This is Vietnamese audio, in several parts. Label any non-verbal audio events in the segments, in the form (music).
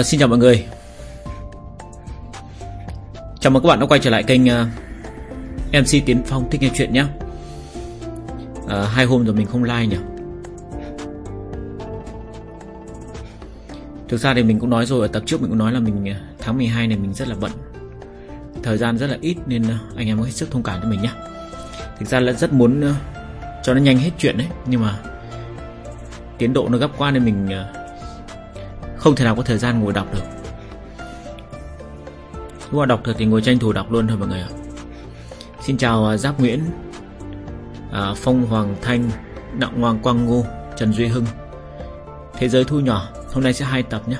Uh, xin chào mọi người. Chào mừng các bạn đã quay trở lại kênh ờ, uh, MC Tiến Phong thích nghe chuyện nhé. Uh, Hai hôm rồi mình không like nhỉ? Thực ra thì mình cũng nói rồi Ở tập trước mình cũng nói là mình tháng 12 này mình rất là bận. Thời gian rất là ít Nên anh em có hết sức thông cảm cho mình nhé. Thực ra là rất muốn cho nó nhanh hết chuyện đấy Nhưng mà Tiến độ nó gấp qua nên mình không thể nào có thời gian ngồi đọc được. Nếu mà đọc được thì ngồi tranh thủ đọc luôn thôi mọi người ạ. Xin chào à, Giáp Nguyễn à, Phong Hoàng Thanh Đặng Hoàng Quang Ngô Trần Duy Hưng. Thế giới thu nhỏ Hôm nay sẽ hai tập nhé.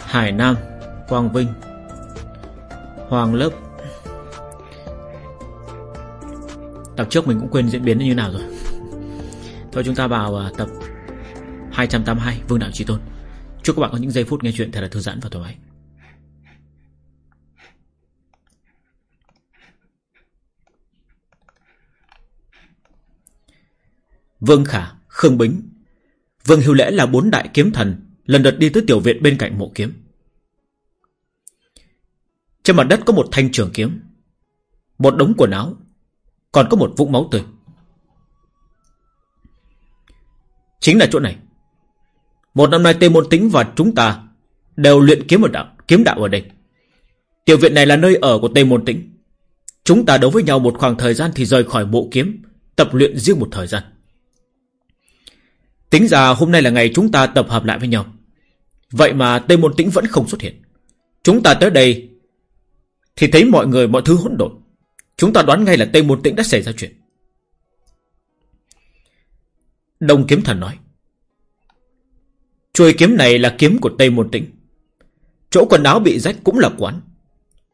Hải Nam Quang Vinh Hoàng Lớp. Tập trước mình cũng quên diễn biến như nào rồi. Thôi chúng ta vào à, tập 282 Vương Đạo Trí Tôn. Chúc các bạn có những giây phút nghe chuyện thật là thư giãn và thoải mái. Vương Khả, Khương Bính. Vương Hiếu Lễ là bốn đại kiếm thần Lần lượt đi tới tiểu viện bên cạnh mộ kiếm. Trên mặt đất có một thanh trường kiếm Một đống quần áo Còn có một vũng máu tươi. Chính là chỗ này một năm nay Tây Môn Tính và chúng ta đều luyện kiếm ở đạo, kiếm đạo ở đây. Tiểu viện này là nơi ở của Tây Môn Tĩnh. Chúng ta đấu với nhau một khoảng thời gian thì rời khỏi bộ kiếm, tập luyện riêng một thời gian. Tính ra hôm nay là ngày chúng ta tập hợp lại với nhau. Vậy mà Tây Môn Tĩnh vẫn không xuất hiện. Chúng ta tới đây thì thấy mọi người mọi thứ hỗn độn. Chúng ta đoán ngay là Tây Môn Tĩnh đã xảy ra chuyện. Đông Kiếm Thần nói. Chuôi kiếm này là kiếm của Tây Môn Tĩnh. Chỗ quần áo bị rách cũng là quán.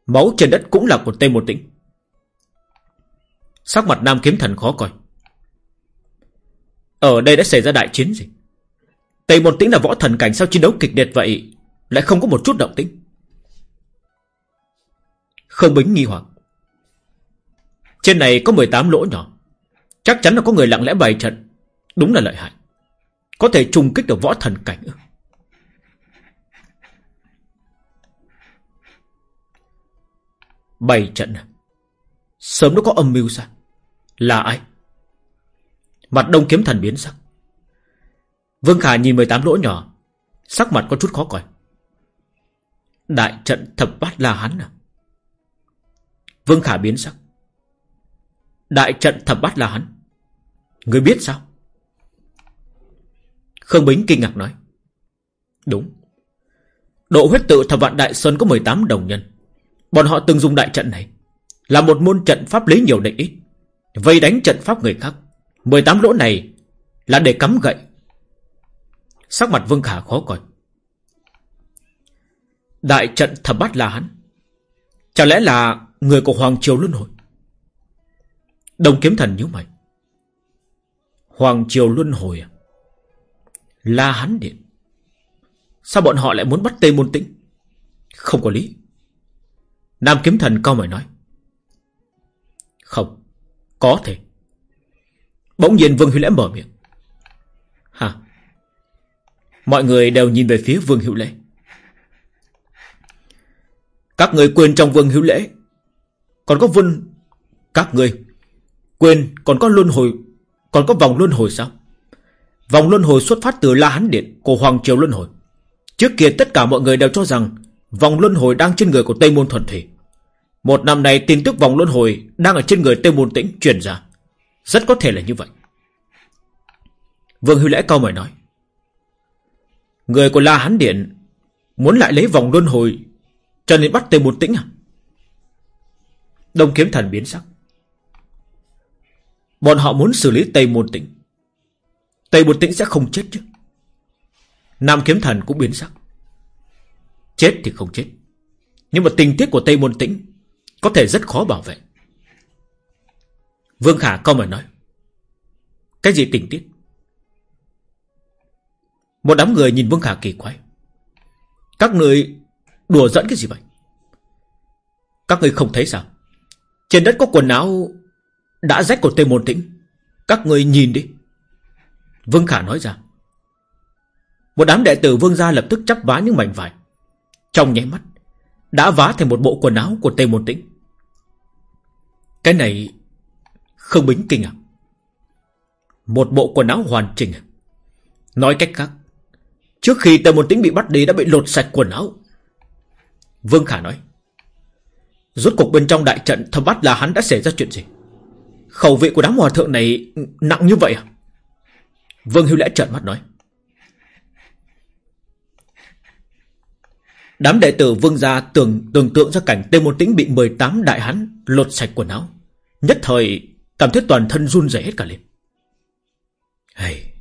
Máu trên đất cũng là của Tây Môn Tĩnh. Sắc mặt Nam Kiếm Thần khó coi. Ở đây đã xảy ra đại chiến gì? Tây Môn Tĩnh là võ thần cảnh sao chiến đấu kịch liệt vậy lại không có một chút động tĩnh. Không Bính nghi hoặc. Trên này có 18 lỗ nhỏ. Chắc chắn là có người lặng lẽ bày trận. Đúng là lợi hại. Có thể trùng kích được võ thần cảnh ư? Bảy trận? À? Sớm nó có âm mưu sao? Là ai? Mặt đông kiếm thần biến sắc. Vương Khả nhìn 18 lỗ nhỏ, sắc mặt có chút khó coi. Đại trận thập bát là hắn à? Vương Khả biến sắc. Đại trận thập bát là hắn. Người biết sao? Khương Bính kinh ngạc nói. Đúng. Độ huyết tự thập vạn đại sơn có 18 đồng nhân. Bọn họ từng dùng đại trận này. Là một môn trận pháp lấy nhiều địch ít. Vây đánh trận pháp người khác. 18 lỗ này là để cắm gậy. Sắc mặt Vương Khả khó coi. Đại trận thập bát là hắn. Chả lẽ là người của Hoàng Triều Luân Hồi? Đồng kiếm thần nhíu mày. Hoàng Triều Luân Hồi à? La Hán Điện. Sao bọn họ lại muốn bắt Tây Môn Tĩnh? Không có lý. Nam Kiếm Thần cao mày nói. Không, có thể. Bỗng nhiên Vương Hữu Lễ mở miệng. Hả? Mọi người đều nhìn về phía Vương Hữu Lễ. Các người quên trong Vương Hữu Lễ còn có Vân các người quên còn có luân hồi còn có vòng luân hồi sao? Vòng luân hồi xuất phát từ La Hán Điện của Hoàng Triều Luân Hồi. Trước kia tất cả mọi người đều cho rằng vòng luân hồi đang trên người của Tây Môn Thuần Thủy. Một năm nay tin tức vòng luân hồi đang ở trên người Tây Môn Tĩnh truyền ra. Rất có thể là như vậy. Vương Hưu Lễ cao mời nói. Người của La Hán Điện muốn lại lấy vòng luân hồi cho nên bắt Tây Môn Tĩnh à? Đông Kiếm Thần biến sắc. Bọn họ muốn xử lý Tây Môn Tĩnh. Tây Bột Tĩnh sẽ không chết chứ. Nam Kiếm Thần cũng biến sắc. Chết thì không chết. Nhưng mà tình tiết của Tây Môn Tĩnh Có thể rất khó bảo vệ. Vương Khả câu mà nói, Cái gì tình tiết? Một đám người nhìn Vương Khả kỳ quái. Các người đùa dẫn cái gì vậy? Các người không thấy sao? Trên đất có quần áo Đã rách của Tây Môn Tĩnh. Các người nhìn đi. Vương Khả nói ra. Một đám đệ tử vương gia lập tức chắp vá những mảnh vải. Trong nháy mắt, Đã vá thành một bộ quần áo của Tây Môn Tĩnh. Cái này Không bính kinh à? Một bộ quần áo hoàn chỉnh à? Nói cách khác, Trước khi Tây Môn Tĩnh bị bắt đi đã bị lột sạch quần áo. Vương Khả nói, Rốt cuộc bên trong đại trận thâm bắt là hắn đã xảy ra chuyện gì? Khẩu vị của đám hòa thượng này nặng như vậy à? Vương hưu Lẽ trợn mắt nói Đám đệ tử vương gia tưởng tưởng tượng ra cảnh Tây Môn Tĩnh bị 18 đại hán lột sạch quần áo. Nhất thời cảm thấy toàn thân run rẩy hết cả lên. Hey,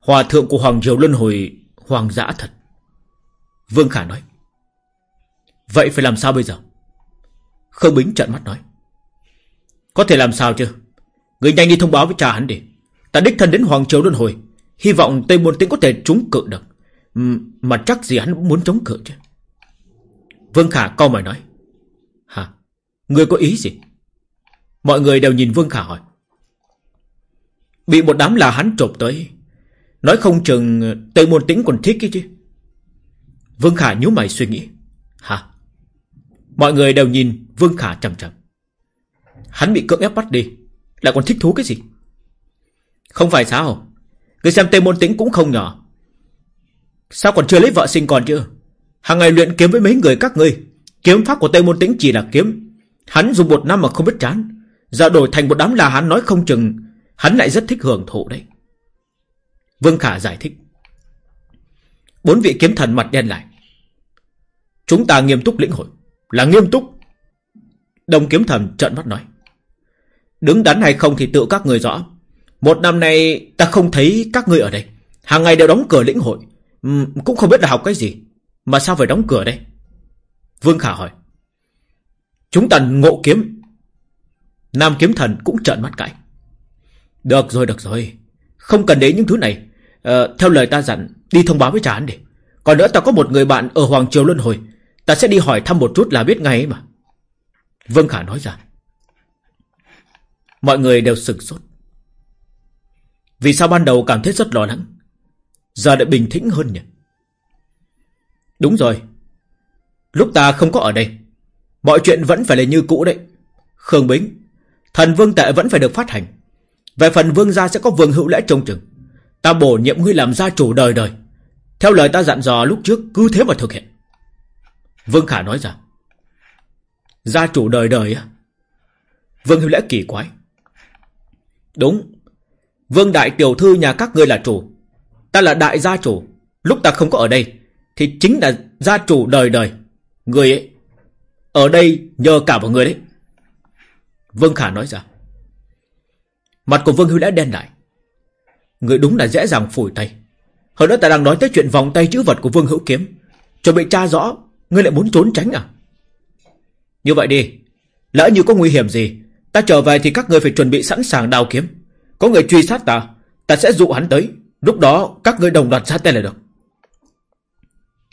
hòa thượng của Hoàng diều Luân Hồi hoàng dã thật. Vương Khả nói. Vậy phải làm sao bây giờ? Khương Bính trợn mắt nói. Có thể làm sao chứ? Người nhanh đi thông báo với cha hắn đi. Ta đích thân đến Hoàng Triều Luân Hồi. Hy vọng Tây Môn Tĩnh có thể trúng cự được. Mà chắc gì hắn cũng muốn chống cự chứ. Vương Khả co mày nói. Hả? người có ý gì? Mọi người đều nhìn Vương Khả hỏi. Bị một đám là hắn trộm tới. Nói không chừng Tây Môn Tĩnh còn thích cái chứ. Vương Khả nhíu mày suy nghĩ. Hả? Mọi người đều nhìn Vương Khả chầm chầm. Hắn bị cưỡng ép bắt đi. Lại còn thích thú cái gì? Không phải sao? Người xem Tề Môn Tĩnh cũng không nhỏ. Sao còn chưa lấy vợ sinh con chưa? Hàng ngày luyện kiếm với mấy người các ngươi. Kiếm pháp của Tây Môn Tĩnh chỉ là kiếm. Hắn dùng một năm mà không biết chán. Giờ đổi thành một đám là hắn nói không chừng, Hắn lại rất thích hưởng thụ đấy. Vương Khả giải thích. Bốn vị kiếm thần mặt đen lại. Chúng ta nghiêm túc lĩnh hội. Là nghiêm túc. Đồng kiếm thần trợn mắt nói. Đứng đắn hay không thì tự các người rõ. Một năm nay ta không thấy các ngươi ở đây. Hàng ngày đều đóng cửa lĩnh hội. Cũng không biết là học cái gì. Mà sao phải đóng cửa đây? Vương Khả hỏi. Chúng ta ngộ kiếm. Nam kiếm thần cũng trợn mắt cãi. Được rồi được rồi. Không cần đến những thứ này. Ờ, Theo lời ta dặn Đi thông báo với cha hắn đi. Còn nữa ta có một người bạn ở Hoàng Triều Luân Hồi. Ta sẽ đi hỏi thăm một chút là biết ngay mà. Vương Khả nói ra. Mọi người đều sừng sốt. Vì sao ban đầu cảm thấy rất lo lắng Giờ đã bình tĩnh hơn nhỉ Đúng rồi. Lúc ta không có ở đây. Mọi chuyện vẫn phải là như cũ đấy. Khương Bính. Thần vương tệ vẫn phải được phát hành. Về phần vương gia sẽ có vương hữu lễ trông chừng. Ta bổ nhiệm ngươi làm gia chủ đời đời. Theo lời ta dặn dò lúc trước, cứ thế mà thực hiện. Vương Khả nói rằng Gia chủ đời đời á. Vương hữu lễ kỳ quái. Đúng. Vương đại tiểu thư nhà các ngươi là chủ. Ta là đại gia chủ. Lúc ta không có ở đây, thì chính là gia chủ đời đời. Người ấy, Ở đây nhờ cả vào người đấy. Vương Khả nói ra. Mặt của Vương Hưu đã đen lại. Người đúng là dễ dàng phủi tay. Hơn nữa ta đang nói tới chuyện vòng tay chữ vật của Vương Hữu Kiếm. Cho bị tra rõ, Ngươi lại muốn trốn tránh à? Như vậy đi. Lỡ như có nguy hiểm gì, Ta trở về thì các người phải chuẩn bị sẵn sàng đào kiếm. Có người truy sát ta Ta sẽ dụ hắn tới Lúc đó các ngươi đồng loạt ra tay là được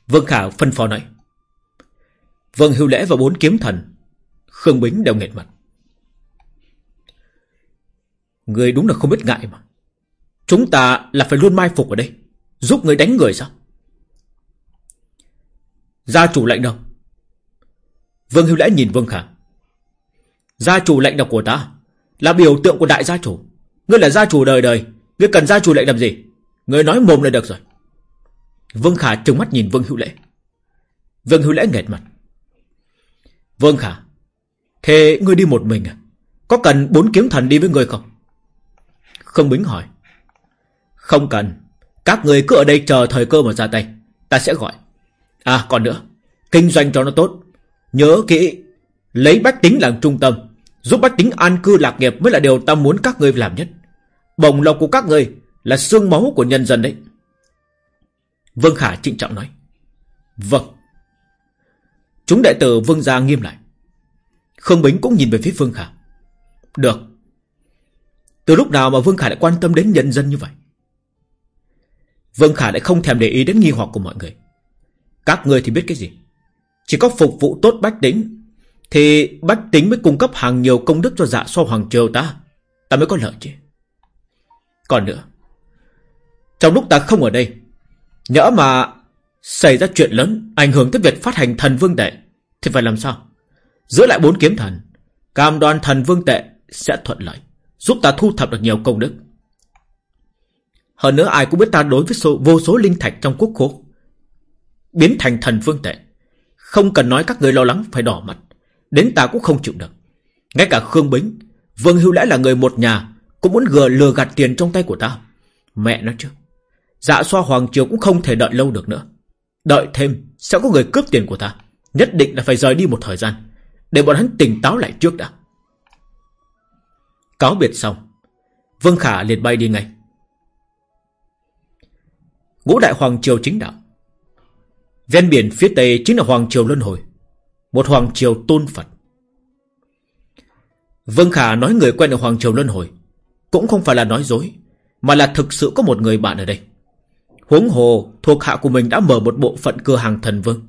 Vương Khả phân phó nói. Vương Hưu Lễ và bốn kiếm thần, Khương Bính đều nghẹt mặt. Người đúng là không biết ngại mà. Chúng ta là phải luôn mai phục ở đây. Giúp người đánh người sao? Gia chủ lệnh đâu? Vương Hưu Lễ nhìn Vương Khả. Gia chủ lệnh độc của ta là biểu tượng của đại gia chủ. Ngươi là gia chủ đời đời. Ngươi cần gia chủ lệnh làm gì? Ngươi nói mồm là được rồi. Vương Khả trừng mắt nhìn Vương Hữu Lễ. Vương Hữu Lễ nghẹt mặt. Vương Khả, thế ngươi đi một mình à? Có cần bốn kiếm thần đi với ngươi không? Không Bính hỏi. Không cần. Các người cứ ở đây chờ thời cơ mà ra tay. Ta sẽ gọi. À còn nữa. Kinh doanh cho nó tốt. Nhớ kỹ. Lấy bách tính làm trung tâm. Giúp bách tính an cư lạc nghiệp mới là điều ta muốn các ngươi làm nhất. Bồng lộc của các người là xương máu của nhân dân đấy. Vương Khả trịnh trọng nói. Vâng. Chúng đệ tử Vương Gia nghiêm lại. Khương Bính cũng nhìn về phía Vương Khả. Được. Từ lúc nào mà Vương Khả lại quan tâm đến nhân dân như vậy? Vương Khả lại không thèm để ý đến nghi hoặc của mọi người. Các người thì biết cái gì? Chỉ có phục vụ tốt bách tính, Thì bách tính mới cung cấp hàng nhiều công đức cho dạ so hoàng triều ta Ta mới có lợi chứ còn nữa Trong lúc ta không ở đây Nhỡ mà Xảy ra chuyện lớn Ảnh hưởng tới việc phát hành thần vương tệ Thì phải làm sao? Giữ lại bốn kiếm thần Cam đoan thần vương tệ sẽ thuận lợi Giúp ta thu thập được nhiều công đức. Hơn nữa ai cũng biết ta đối với số, vô số linh thạch trong quốc khố Biến thành thần vương tệ Không cần nói các người lo lắng phải đỏ mặt Đến ta cũng không chịu được. Ngay cả Khương Bính Vương Hưu Lẽ là người một nhà cũng muốn gừa lừa gạt tiền trong tay của ta. Mẹ nó chứ. Dạ xoa Hoàng Triều cũng không thể đợi lâu được nữa. Đợi thêm, sẽ có người cướp tiền của ta. Nhất định là phải rời đi một thời gian, Để bọn hắn tỉnh táo lại trước đã. Cáo biệt xong, Vương Khả liền bay đi ngay. Ngũ Đại Hoàng Triều chính đạo. Ven biển phía tây chính là Hoàng Triều Luân Hồi, Một Hoàng Triều tôn Phật. Vương Khả nói người quen ở Hoàng Triều Luân Hồi cũng không phải là nói dối, Mà là thực sự có một người bạn ở đây. Huống hồ, thuộc hạ của mình đã mở một bộ phận cửa hàng thần vương.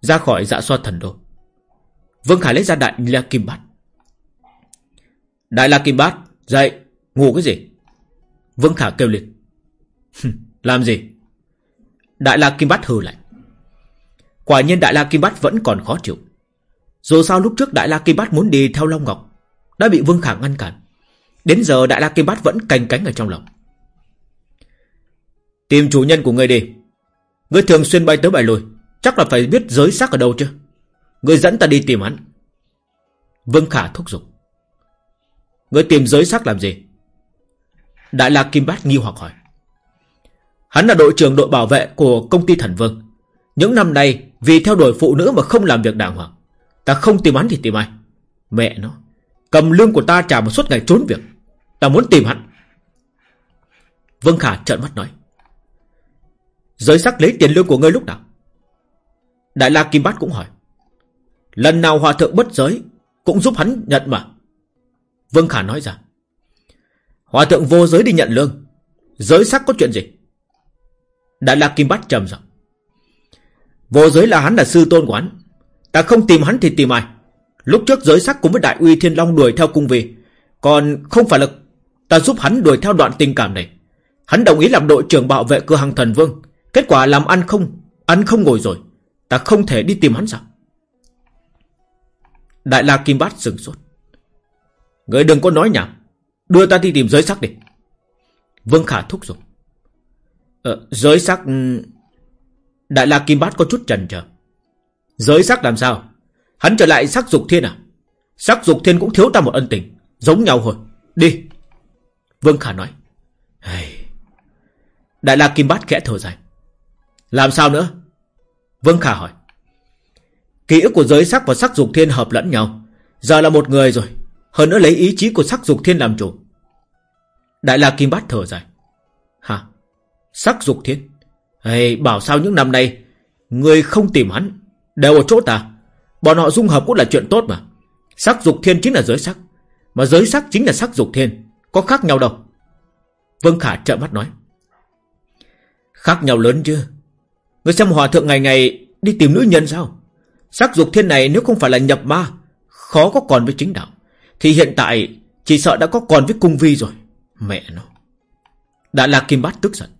Ra khỏi dạ xoa thần đô. Vương Khải lấy ra đại la kim bát. Đại la kim bát, Dậy, ngủ cái gì? Vương Khả kêu lên. Làm gì? Đại la kim bát hừ lại Quả nhiên đại la kim bát vẫn còn khó chịu. Dù sao lúc trước đại la kim bát muốn đi theo Long Ngọc đã bị Vương Khả ngăn cản. Đến giờ đại la kim bát vẫn canh cánh ở trong lòng. Tìm chủ nhân của ngươi đi. Ngươi thường xuyên bay tới bay lui. Chắc là phải biết giới xác ở đâu chứ. Ngươi dẫn ta đi tìm hắn. Vương Khả thúc giục. Ngươi tìm giới xác làm gì? Đại La Kim Bát nghi hoặc hỏi. Hắn là đội trưởng đội bảo vệ của công ty Thần Vương. Những năm nay, Vì theo đuổi phụ nữ mà không làm việc đàng hoàng. Ta không tìm hắn thì tìm ai? Mẹ nó. Cầm lương của ta trả một suốt ngày trốn việc. Ta muốn tìm hắn. Vương Khả trợn mắt nói. Giới sắc lấy tiền lương của ngươi lúc nào? Đại La Kim Bát cũng hỏi. Lần nào hòa thượng bất giới Cũng giúp hắn nhận mà? Vương Khả nói ra. Hòa thượng vô giới đi nhận lương. Giới sắc có chuyện gì? Đại La Kim Bát trầm giọng. Vô giới là hắn là sư tôn của hắn. Ta không tìm hắn thì tìm ai? Lúc trước giới sắc cùng với đại uy thiên long đuổi theo cung vì Còn không phải là Ta giúp hắn đuổi theo đoạn tình cảm này. Hắn đồng ý làm đội trưởng bảo vệ cửa hàng thần vương Kết quả làm ăn không Ăn không ngồi rồi. Ta không thể đi tìm hắn sao? Đại la Kim Bát sừng sốt. Người đừng có nói nhảm Đưa ta đi tìm giới sắc đi. Vương Khả thúc giục. Ờ, Giới sắc Đại la Kim Bát có chút chần chờ. Giới sắc làm sao? Hắn trở lại sắc dục thiên à Sắc dục thiên cũng thiếu ta một ân tình Giống nhau thôi Đi Vương Khả nói Đại la Kim Bát khẽ thở dài làm sao nữa? Vương Khả hỏi. Ký ức của giới sắc và sắc dục thiên hợp lẫn nhau. Giờ là một người rồi. Hơn nữa lấy ý chí của sắc dục thiên làm chủ. Đại la Kim Bát thở dài. Hả? Sắc dục thiên? Hey, bảo sao những năm nay Người không tìm hắn Đều ở chỗ ta Bọn họ dung hợp cũng là chuyện tốt mà Sắc dục thiên chính là giới sắc Mà giới sắc chính là sắc dục thiên Có khác nhau đâu Vương Khả trợn mắt nói Khác nhau lớn chưa Người xem hòa thượng ngày ngày đi tìm nữ nhân sao? Sắc dục thiên này nếu không phải là nhập ma, khó có còn với chính đạo. Thì hiện tại chỉ sợ đã có còn với cung vi rồi. Mẹ nó. Đã là Kim Bát tức giận.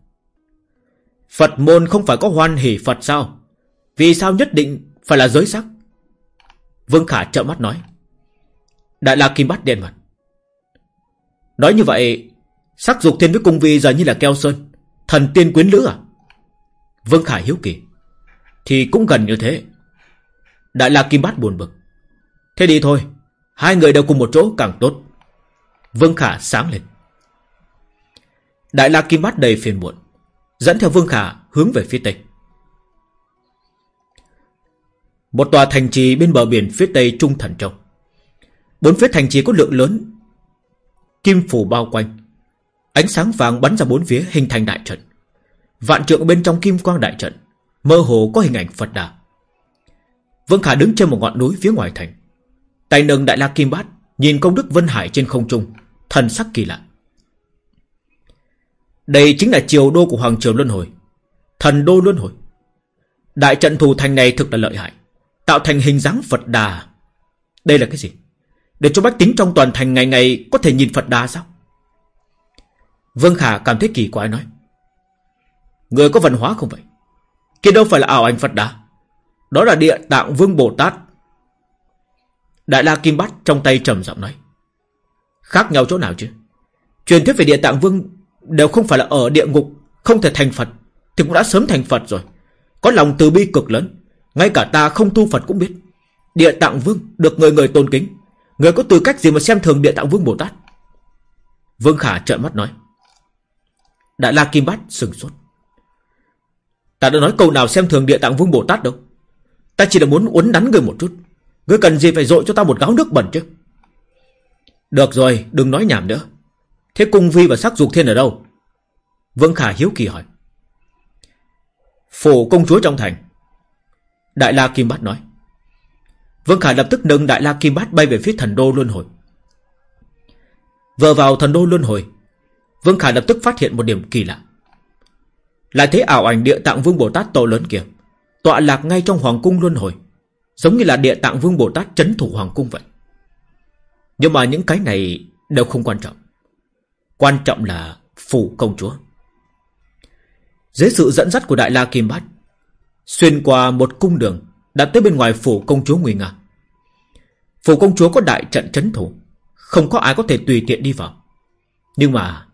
Phật môn không phải có hoan hỷ Phật sao? Vì sao nhất định phải là giới sắc? Vương Khả trợ mắt nói. Đại la Kim Bát đen mặt. Nói như vậy, sắc dục thiên với cung vi giờ như là keo sơn. Thần tiên quyến lữ à? Vương Khả hiếu kỳ Thì cũng gần như thế Đại La Kim Bát buồn bực Thế đi thôi Hai người đều cùng một chỗ càng tốt Vương Khả sáng lên Đại La Kim Bát đầy phiền muộn Dẫn theo Vương Khả hướng về phía tây một tòa thành trì bên bờ biển phía tây Trung Thần Châu. Bốn phía thành trì có lượng lớn Kim phủ bao quanh. Ánh sáng vàng bắn ra bốn phía, hình thành đại trận. Vạn trượng bên trong kim quang đại trận, Mơ hồ có hình ảnh Phật Đà. Vương Khả đứng trên một ngọn núi phía ngoài thành. Tay nâng đại la kim bát, Nhìn công đức Vân Hải trên không trung, Thần sắc kỳ lạ. Đây chính là triều đô của Hoàng Triều Luân Hồi, Thần đô Luân Hồi. Đại trận thù thành này thực là lợi hại. Tạo thành hình dáng Phật Đà. Đây là cái gì? Để cho bách tính trong toàn thành ngày ngày Có thể nhìn Phật Đà sao? Vương Khả cảm thấy kỳ quái nói. Người có văn hóa không vậy? Kia đâu phải là ảo ảnh Phật đà? Đó là địa tạng vương Bồ Tát. Đại la Kim Bát trong tay trầm giọng nói. Khác nhau chỗ nào chứ? Truyền thuyết về địa tạng vương Đều không phải là ở địa ngục, Không thể thành Phật, Thì cũng đã sớm thành Phật rồi. Có lòng từ bi cực lớn. Ngay cả ta không tu Phật cũng biết. Địa tạng vương được người người tôn kính. Người có tư cách gì mà xem thường địa tạng vương Bồ Tát? Vương Khả trợn mắt nói. Đại La Kim Bát sừng sốt. Ta đã nói câu nào xem thường địa tạng vương Bồ Tát đâu? Ta chỉ là muốn uốn nắn người một chút. Ngươi cần gì phải dội cho ta một gáo nước bẩn chứ? Được rồi, đừng nói nhảm nữa. Thế cung vi và sắc dục thiên ở đâu? Vương Khả hiếu kỳ hỏi. Phủ công chúa trong thành. Đại La Kim Bát nói. Vương Khả lập tức nâng Đại La Kim Bát bay về phía thần đô luân hồi. Vừa vào thần đô luân hồi, Vương Khả lập tức phát hiện một điểm kỳ lạ. Lại thấy ảo ảnh địa tạng vương Bồ Tát to lớn kìa Tọa lạc ngay trong hoàng cung luân hồi, Giống như là địa tạng vương Bồ Tát chấn thủ hoàng cung vậy. Nhưng mà những cái này đều không quan trọng. Quan trọng là phủ công chúa. Dưới sự dẫn dắt của Đại La Kim Bát Xuyên qua một cung đường, Đã tới bên ngoài phủ công chúa Nguy Nga. Phủ công chúa có đại trận chấn thủ, Không có ai có thể tùy tiện đi vào. Nhưng mà,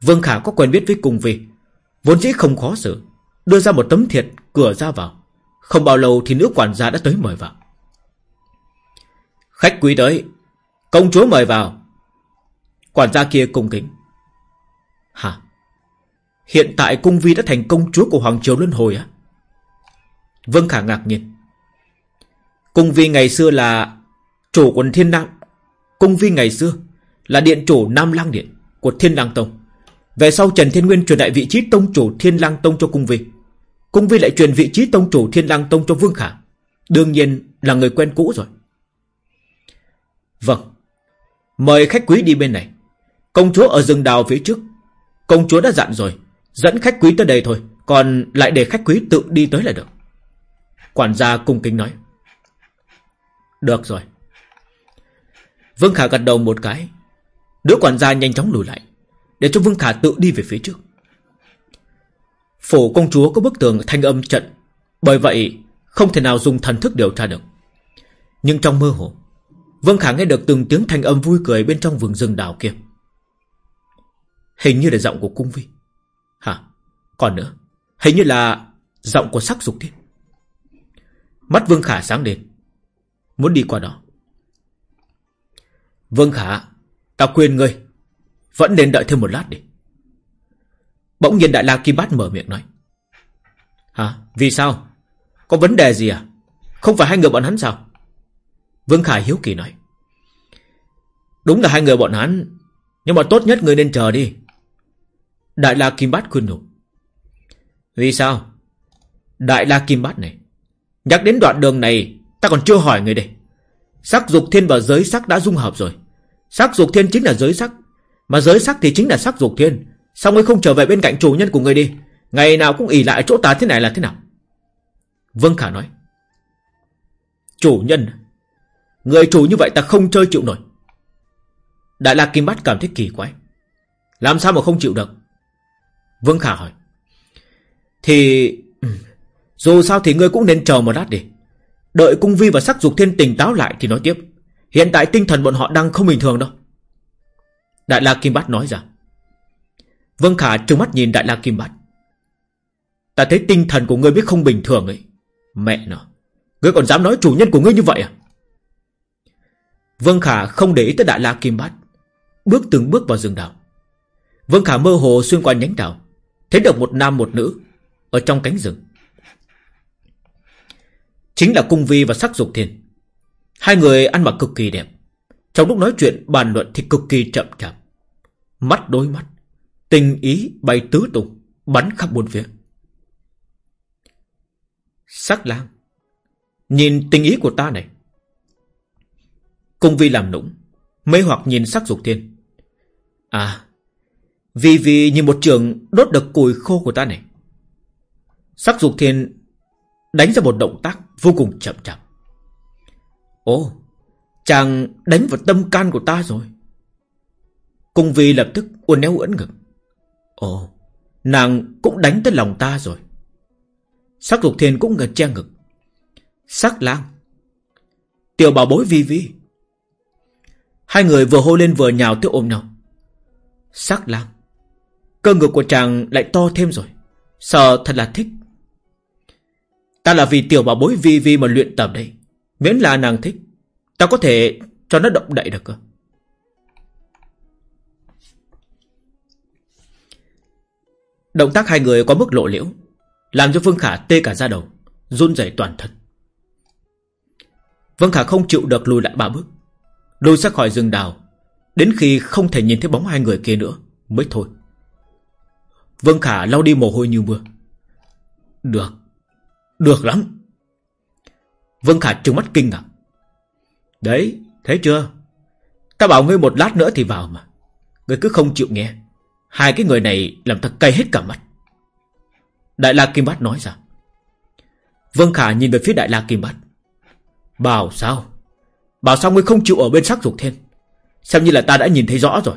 Vương Khả có quen biết với cung vi, Vốn dĩ không khó xử, Đưa ra một tấm thiệt cửa ra vào. Không bao lâu thì nữ quản gia đã tới mời vào. Khách quý tới, Công chúa mời vào. Quản gia kia cung kính. Hả? Hiện tại cung vi đã thành công chúa của Hoàng Triều Luân Hồi á? Vương Khả ngạc nhiên. Cung vi ngày xưa là Chủ quần Thiên Nam Cung vi ngày xưa Là điện chủ Nam Lang Điện Của Thiên Lang Tông. Về sau Trần Thiên Nguyên truyền đại vị trí tông chủ Thiên Lang Tông cho cung vi. Cung vi lại truyền vị trí tông chủ Thiên Lang Tông cho Vương Khả. Đương nhiên là người quen cũ rồi. Vâng. Mời khách quý đi bên này. Công chúa ở rừng đào phía trước. Công chúa đã dặn rồi. Dẫn khách quý tới đây thôi. Còn lại để khách quý tự đi tới là được. Quản gia cung kính nói. Được rồi. Vương Khả gật đầu một cái. Nữ quản gia nhanh chóng lùi lại, Để cho Vương Khả tự đi về phía trước. Phủ công chúa có bức tường thanh âm trận, Bởi vậy không thể nào dùng thần thức điều tra được. Nhưng trong mơ hồ, Vương Khả nghe được từng tiếng thanh âm vui cười bên trong vườn rừng đào kia. Hình như là giọng của cung vi Hả? Còn nữa, Hình như là giọng của sắc dục thiên Mắt Vương Khả sáng lên Muốn đi qua đó Vương Khả, Ta khuyên ngươi, Vẫn nên đợi thêm một lát đi Bỗng nhiên Đại La Kim Bát mở miệng nói Hả? Vì sao? Có vấn đề gì à? Không phải hai người bọn hắn sao? Vương Khả hiếu kỳ nói Đúng là hai người bọn hắn, Nhưng mà tốt nhất người nên chờ đi Đại La Kim Bát khuyên nhủ Vì sao? Đại La Kim Bát này Nhắc đến đoạn đường này, Ta còn chưa hỏi người đây. Sắc dục thiên và giới sắc đã dung hợp rồi. Sắc dục thiên chính là giới sắc, Mà giới sắc thì chính là sắc dục thiên. Sao ngươi không trở về bên cạnh chủ nhân của ngươi đi? Ngày nào cũng ỉ lại chỗ ta thế này là thế nào? Vương Khả nói. Chủ nhân, Người chủ như vậy ta không chơi chịu nổi. Đại La Kim Bát cảm thấy kỳ quái. Làm sao mà không chịu được? Vương Khả hỏi. Thì dù sao thì ngươi cũng nên chờ một lát đi. Đợi cung vi và sắc dục thiên tỉnh táo lại thì nói tiếp. Hiện tại tinh thần bọn họ đang không bình thường đâu. Đại La Kim Bát nói ra. Vương Khả, trừng mắt nhìn Đại La Kim Bát. Ta thấy tinh thần của ngươi biết không bình thường ấy. Mẹ nó. Ngươi còn dám nói chủ nhân của ngươi như vậy à? Vương Khả không để ý tới Đại La Kim Bát. Bước từng bước vào rừng đào Vương Khả mơ hồ xuyên qua nhánh đào Thấy được một nam một nữ Ở trong cánh rừng. Chính là Cung Vi và Sắc Dục Thiên. Hai người ăn mặc cực kỳ đẹp. Trong lúc nói chuyện, bàn luận thì cực kỳ chậm chạp. Mắt đối mắt, Tình ý bay tứ tung Bắn khắp bốn phía. Sắc lang, Nhìn tình ý của ta này. Cung vi làm nũng, Mê hoặc nhìn sắc dục thiên. À Vì vì nhìn một trường đốt được cùi khô của ta này. Sắc dục thiên Đánh ra một động tác vô cùng chậm chậm Ồ, Chàng đánh vào tâm can của ta rồi. Cung vi lập tức uốn éo ưỡn ngực. Ồ, Nàng cũng đánh tới lòng ta rồi. Sắc lục thiên cũng ngật che ngực. Sắc lang, Tiểu bảo bối vi vi. Hai người vừa hô lên vừa nhào tới ôm nhau. Sắc lang, Cơ ngực của chàng lại to thêm rồi. Sợ thật là thích. Ta là vì tiểu bảo bối vi vi mà luyện tập đây. Miễn là nàng thích, Ta có thể cho nó động đậy được cơ. Động tác hai người có mức lộ liễu, Làm cho Vương Khả tê cả da đầu, run rẩy toàn thân. Vương Khả không chịu được lùi lại ba bước, Lùi ra khỏi rừng đào, Đến khi không thể nhìn thấy bóng hai người kia nữa Mới thôi. Vương Khả lau đi mồ hôi như mưa. Được. Được lắm. Vương Khả trừng mắt kinh ngạc. Đấy thấy chưa? Ta bảo ngươi một lát nữa thì vào mà. Ngươi cứ không chịu nghe. Hai cái người này làm ta cay hết cả mắt Đại La Kim Bát nói ra. Vương Khả nhìn về phía Đại La Kim Bát. Bảo sao? Bảo sao ngươi không chịu ở bên sắc dục thêm? Xem như là ta đã nhìn thấy rõ rồi.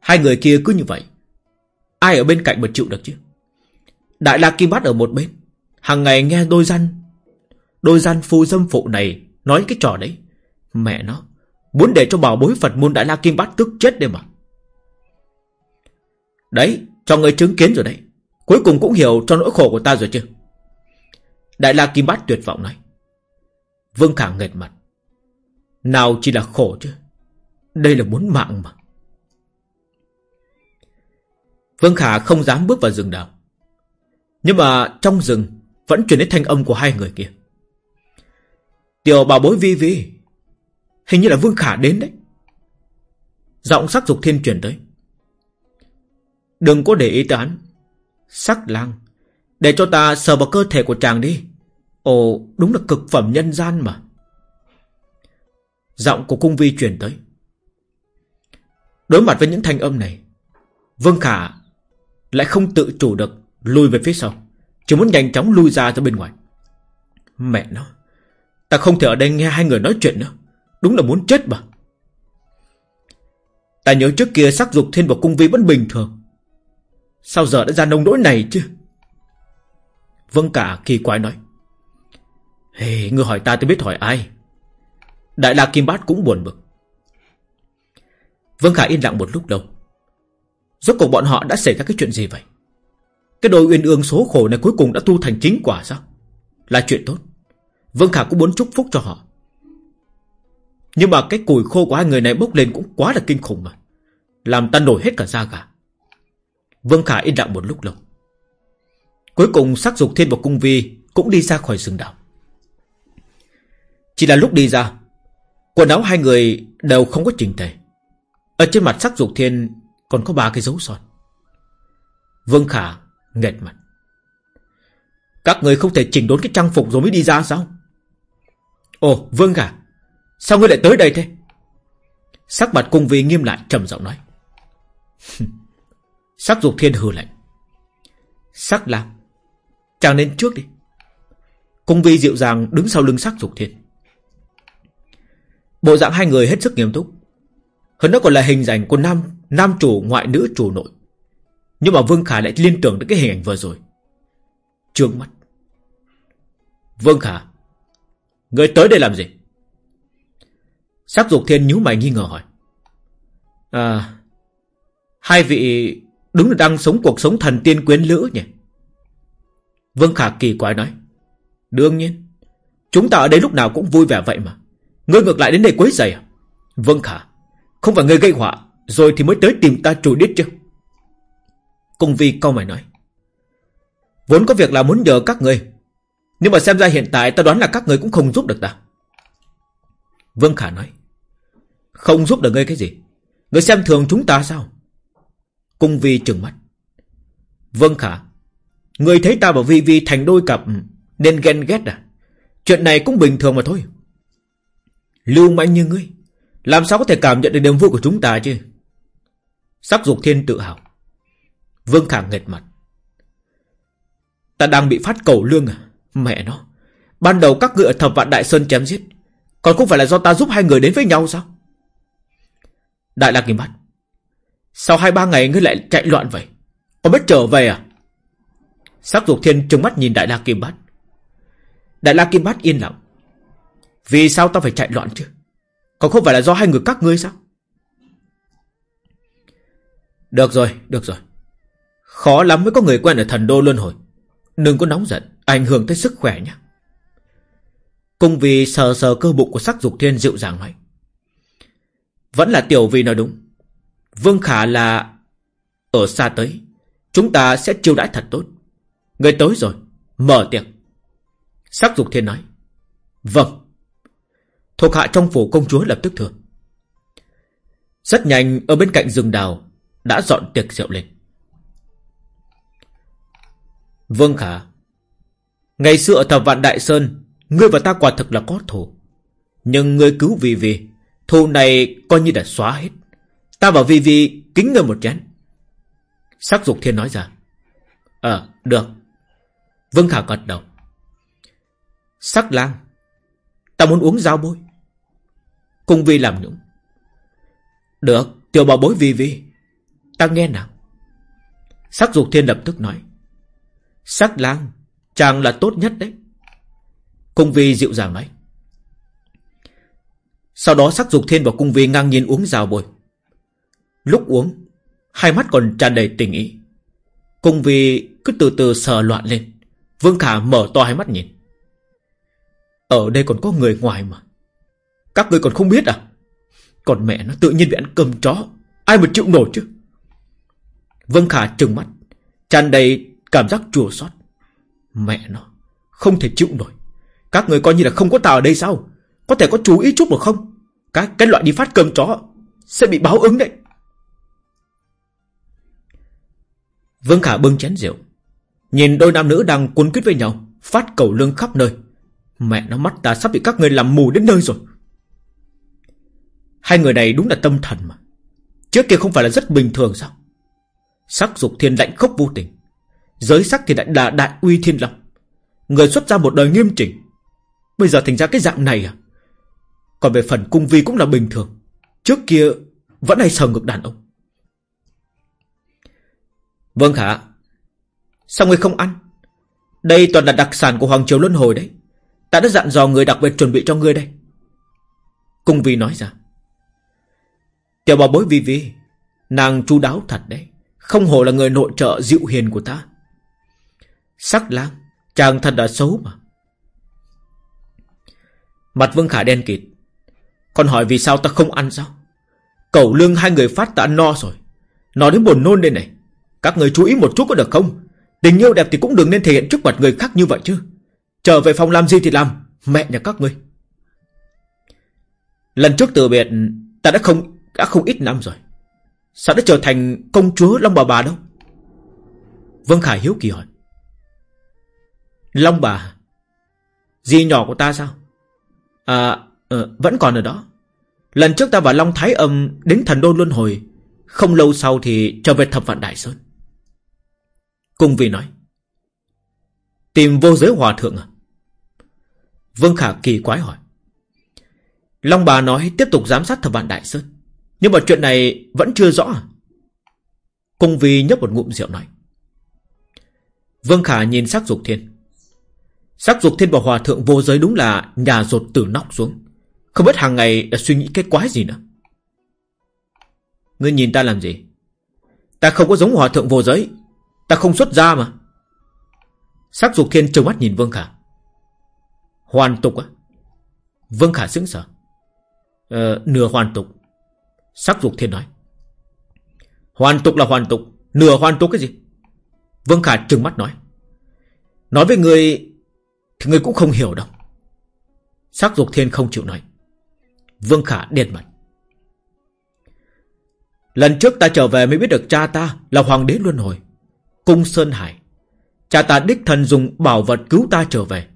Hai người kia cứ như vậy. Ai ở bên cạnh mà chịu được chứ? Đại La Kim Bát ở một bên. Hàng ngày nghe đôi gian Đôi gian phu dâm phụ này Nói cái trò đấy. Mẹ nó, Muốn để cho bảo bối Phật môn Đại La Kim Bát tức chết đây mà. Đấy, cho người chứng kiến rồi đấy. Cuối cùng cũng hiểu cho nỗi khổ của ta rồi chứ. Đại La Kim Bát tuyệt vọng nói. Vương Khả nghệt mặt. Nào chỉ là khổ chứ. Đây là muốn mạng mà. Vương Khả không dám bước vào rừng đào nhưng mà trong rừng Vẫn truyền đến thanh âm của hai người kia. Tiểu bảo bối vi vi, Hình như là Vương Khả đến đấy. Giọng sắc dục thiên truyền tới. Đừng có để ý tới hắn. Sắc lang, Để cho ta sờ vào cơ thể của chàng đi. Ồ, đúng là cực phẩm nhân gian mà. Giọng của cung vi truyền tới. Đối mặt với những thanh âm này, Vương Khả Lại không tự chủ được. Lùi về phía sau. Chỉ muốn nhanh chóng lui ra ra bên ngoài. Mẹ nó Ta không thể ở đây nghe hai người nói chuyện nữa. Đúng là muốn chết mà. Ta nhớ trước kia sắc dục thiên và cung vi vẫn bình thường. Sao giờ đã ra nông nỗi này chứ? Vâng cả kỳ quái nói. Hey, ngươi hỏi ta tôi biết hỏi ai. Đại La Kim Bát cũng buồn bực. Vâng Khả yên lặng một lúc lâu. Rốt cuộc bọn họ đã xảy ra cái chuyện gì vậy? Cái đôi uyên ương số khổ này cuối cùng đã tu thành chính quả sao? Là chuyện tốt. Vương Khả cũng muốn chúc phúc cho họ. Nhưng mà cái củi khô của hai người này bốc lên cũng quá là kinh khủng mà. Làm ta nổi hết cả da gà. Vương Khả yên lặng một lúc lâu. Cuối cùng sắc dục thiên và cung vi Cũng đi ra khỏi rừng đảo. Chỉ là lúc đi ra, Quần áo hai người đều không có chỉnh tề. Ở trên mặt sắc dục thiên Còn có ba cái dấu son. Vương Khả nghẹt mặt Các người không thể chỉnh đốn cái trang phục rồi mới đi ra sao? Ồ, Vương Khả Sao ngươi lại tới đây thế? Sắc mặt cung vi nghiêm lại, trầm giọng nói. (laughs) Sắc dục thiên hừ lạnh. Sắc lam Chàng lên trước đi. Cung vi dịu dàng đứng sau lưng sắc dục thiên. Bộ dạng hai người hết sức nghiêm túc. Hơn nữa còn là hình ảnh của nam Nam chủ ngoại nữ chủ nội. Nhưng mà Vương Khả lại liên tưởng đến cái hình ảnh vừa rồi. Trương mắt. Vương Khả, Người tới đây làm gì? Sắc dục thiên nhíu mày nghi ngờ hỏi. À Hai vị Đúng là đang sống cuộc sống thần tiên quyến lữ nhỉ? Vương Khả kỳ quái nói. Đương nhiên, Chúng ta ở đây lúc nào cũng vui vẻ vậy mà. Ngươi ngược lại đến đây quấy giày à? Vương Khả, Không phải ngươi gây họa, Rồi thì mới tới tìm ta trù đít chứ. Cung vi câu mày nói Vốn có việc là muốn nhờ các ngươi Nhưng mà xem ra hiện tại ta đoán là các ngươi cũng không giúp được ta Vương Khả nói Không giúp được ngươi cái gì Ngươi xem thường chúng ta sao Cung Vi trừng mắt. Vương khả. Người thấy ta và Vi Vi thành đôi cặp nên ghen ghét à? Chuyện này cũng bình thường mà thôi. Lưu manh như ngươi. Làm sao có thể cảm nhận được niềm vui của chúng ta chứ? Sắc dục thiên tự hào. Vương Khả nghệt mặt. Ta đang bị phát cầu lương à? Mẹ nó. Ban đầu các ngươi ở thập vạn Đại Sơn chém giết. Còn không phải là do ta giúp hai người đến với nhau sao? Đại Lạc Kim Bát. Sau hai ba ngày ngươi lại chạy loạn vậy Có biết trở về à Sắc dục thiên trừng mắt nhìn Đại La Kim Bát Đại La Kim Bát yên lặng Vì sao ta phải chạy loạn chứ Còn không phải là do hai người các ngươi sao Được rồi, được rồi Khó lắm mới có người quen ở thần đô luân hồi. Đừng có nóng giận, Ảnh hưởng tới sức khỏe nhé. Cùng vì sờ sờ cơ bụng của sắc dục thiên dịu dàng nói Vẫn là tiểu vì nói đúng. Vương Khả là Ở xa tới, Chúng ta sẽ chiêu đãi thật tốt. Người tới rồi, Mở tiệc. Sắc dục thiên nói Vâng. Thuộc hạ trong phủ công chúa lập tức thừa Rất nhanh, ở bên cạnh rừng đào, Đã dọn tiệc rượu lên. Vương Khả Ngày xưa ở thập vạn Đại Sơn, Ngươi và ta quả thực là có thù. Nhưng ngươi cứu Vì Vì Thù này coi như đã xóa hết. Ta bảo Vì Vì kính ngươi một chén. Sắc dục thiên nói ra. Ờ được. Vương Khả gật đầu. Sắc lang, Ta muốn uống dao bôi. Cùng Vi làm nhũng. Được, Tiểu bảo bối Vi Vi, Ta nghe nào. Sắc dục thiên lập tức nói. Sắc lang, Chàng là tốt nhất đấy. Cung Vi dịu dàng nói. Sau đó sắc dục thiên và cung Vi ngang nhiên uống rào bồi. Lúc uống, Hai mắt còn tràn đầy tình ý. Cung Vi cứ từ từ sờ loạn lên. Vương Khả mở to hai mắt nhìn. Ở đây còn có người ngoài mà. Các người còn không biết à? Còn mẹ nó tự nhiên bị ăn cơm chó. Ai mà chịu nổi chứ? Vương Khả trừng mắt, tràn đầy cảm giác chua xót. Mẹ nó Không thể chịu nổi. Các người coi như là không có tàu ở đây sao? Có thể có chú ý chút được không? Cái, cái loại đi phát cơm chó Sẽ bị báo ứng đấy. Vương Khả bưng chén rượu. Nhìn đôi nam nữ đang cuốn quýt với nhau Phát cầu lương khắp nơi. Mẹ nó mắt ta sắp bị các người làm mù đến nơi rồi. Hai người này đúng là tâm thần mà. Trước kia không phải là rất bình thường sao? Sắc dục thiên lạnh khốc vô tình. Giới sắc thì đại đà đại uy thiên long Người xuất ra một đời nghiêm chỉnh. Bây giờ thành ra cái dạng này à? Còn về phần cung vi cũng là bình thường. Trước kia vẫn hay sờ ngực đàn ông. Vâng khả Sao người không ăn? Đây toàn là đặc sản của Hoàng Triều Luân Hồi đấy. Ta đã dặn dò người đặc biệt chuẩn bị cho ngươi đây. Cung vi nói ra. Tiểu bảo bối vi vi, Nàng chu đáo thật đấy. Không hổ là người nội trợ dịu hiền của ta. Sắc lang, Chàng thật là xấu mà. Mặt Vương Khả đen kịt. Còn hỏi vì sao ta không ăn sao? Cẩu lương hai người phát ta ăn no rồi. Nói đến buồn nôn đây này. Các người chú ý một chút có được không? Tình yêu đẹp thì cũng đừng nên thể hiện trước mặt người khác như vậy chứ. Trở về phòng làm gì thì làm, Mẹ nhà các ngươi. Lần trước từ biệt, Ta đã không đã không ít năm rồi. Sao đã trở thành công chúa Long Bà Bà đâu? Vương Khải hiếu kỳ hỏi. Long bà Di nhỏ của ta sao? À ừ, Vẫn còn ở đó. Lần trước ta và Long Thái Âm Đến thần đô luân hồi Không lâu sau thì trở về thập vạn Đại Sơn. Cung vị nói Tìm vô giới hòa thượng à? Vương Khả kỳ quái hỏi. Long bà nói tiếp tục giám sát thập vạn Đại Sơn Nhưng mà chuyện này vẫn chưa rõ à? Cung vi nhấp một ngụm rượu nói. Vương Khả nhìn sắc dục thiên. Sắc dục thiên bảo hòa thượng vô giới đúng là nhà rột từ nóc xuống. Không biết hàng ngày đã suy nghĩ cái quái gì nữa. Ngươi nhìn ta làm gì? Ta không có giống hòa thượng vô giới. Ta không xuất ra mà. Sắc dục thiên trông mắt nhìn Vương Khả. Hoàn tục á? Vương Khả sững sờ. Ờ, nửa hoàn tục. Sắc dục thiên nói. Hoàn tục là hoàn tục. Nửa hoàn tục cái gì? Vương Khả trừng mắt nói. Nói với người thì ngươi cũng không hiểu đâu. Sắc dục thiên không chịu nói. Vương Khả điên mặt Lần trước ta trở về mới biết được cha ta Là hoàng đế luân hồi, Cung Sơn Hải. Cha ta đích thần dùng bảo vật cứu ta trở về.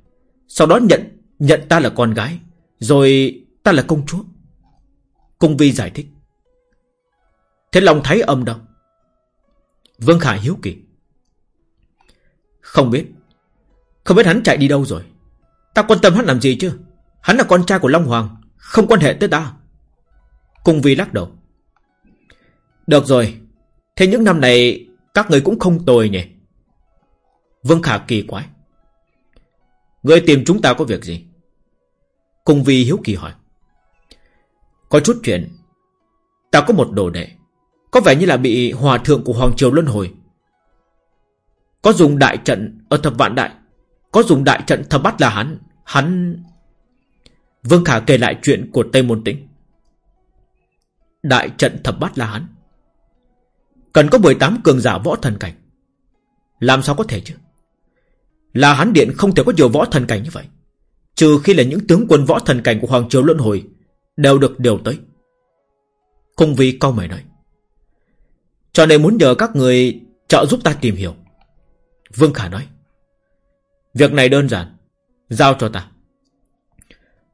Sau đó nhận Nhận ta là con gái, Rồi ta là công chúa. Cung Vi giải thích. Thế lòng thấy âm đâu? Vương Khả hiếu kỳ. Không biết không biết hắn chạy đi đâu rồi. Ta quan tâm hắn làm gì chứ? Hắn là con trai của Long Hoàng, Không quan hệ tới ta. Cung Vi lắc đầu. Được rồi, Thế những năm này Các người cũng không tồi nhỉ? Vương Khả kỳ quái. Người tìm chúng ta có việc gì? Cùng vì hiếu kỳ hỏi. Có chút chuyện. Ta có một đồ đệ. Có vẻ như là bị hòa thượng của Hoàng Triều Luân Hồi. Có dùng đại trận Ở thập vạn đại. Có dùng đại trận thập bắt là hắn. Hắn Vương Khả kể lại chuyện của Tây Môn Tĩnh. Đại trận thập bát là hắn. Cần có 18 cường giả võ thần cảnh. Làm sao có thể chứ? Là hắn điện không thể có nhiều võ thần cảnh như vậy. Trừ khi là những tướng quân võ thần cảnh của Hoàng Triều Luân Hồi Đều được điều tới. Không vi câu mày nói. Cho nên muốn nhờ các người trợ giúp ta tìm hiểu. Vương Khả nói. Việc này đơn giản. Giao cho ta.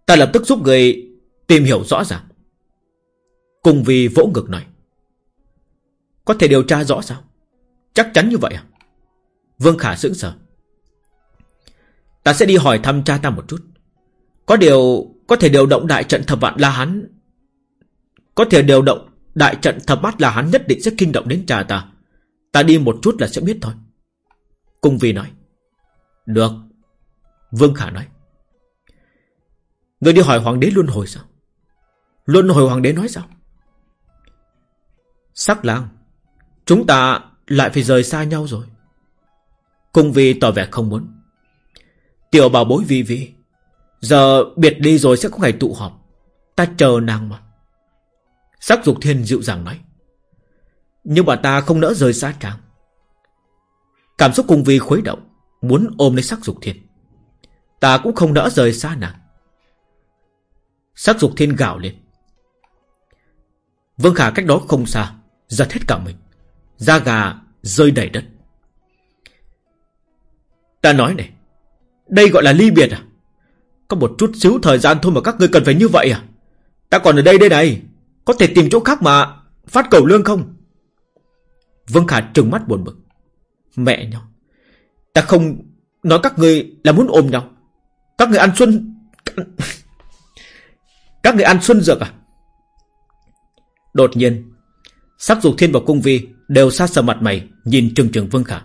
Ta lập tức giúp người tìm hiểu rõ ràng. Cùng vì vỗ ngực nói. Có thể điều tra rõ sao? Chắc chắn như vậy à? Vương Khả sững sờ. Ta sẽ đi hỏi thăm cha ta một chút. Có điều, Có thể điều động đại trận thập vạn La Hán. Có thể điều động Đại trận thập bát La Hán nhất định sẽ kinh động đến cha ta. Ta đi một chút là sẽ biết thôi. Cung Vi nói. Được. Vương Khả nói. Người đi hỏi hoàng đế luân hồi sao? Luân hồi hoàng đế nói sao? Sắc lang Chúng ta lại phải rời xa nhau rồi. Cung vi tỏ vẻ không muốn. Tiểu bảo bối vi vi, Giờ biệt đi rồi sẽ có ngày tụ họp. Ta chờ nàng mà. Sắc dục thiên dịu dàng nói. Nhưng mà ta không nỡ rời xa chàng. Cảm xúc cung vi khuấy động. Muốn ôm lấy sắc dục thiên. Ta cũng không đỡ rời xa nàng. Sắc dục thiên gạo lên. Vương Khả cách đó không xa, Giật hết cả mình. Da gà rơi đầy đất. Ta nói này, Đây gọi là ly biệt à? Có một chút xíu thời gian thôi mà các ngươi cần phải như vậy à? Ta còn ở đây đây này, Có thể tìm chỗ khác mà Phát cầu lương không? Vương Khả trừng mắt buồn bực. Mẹ nhau. Ta không nói các người là muốn ôm nhau. Các người ăn xuân Các người ăn xuân dược à? Đột nhiên, Sắc dục thiên và cung vi Đều sát sờ mặt mày, Nhìn trừng trừng Vương Khả.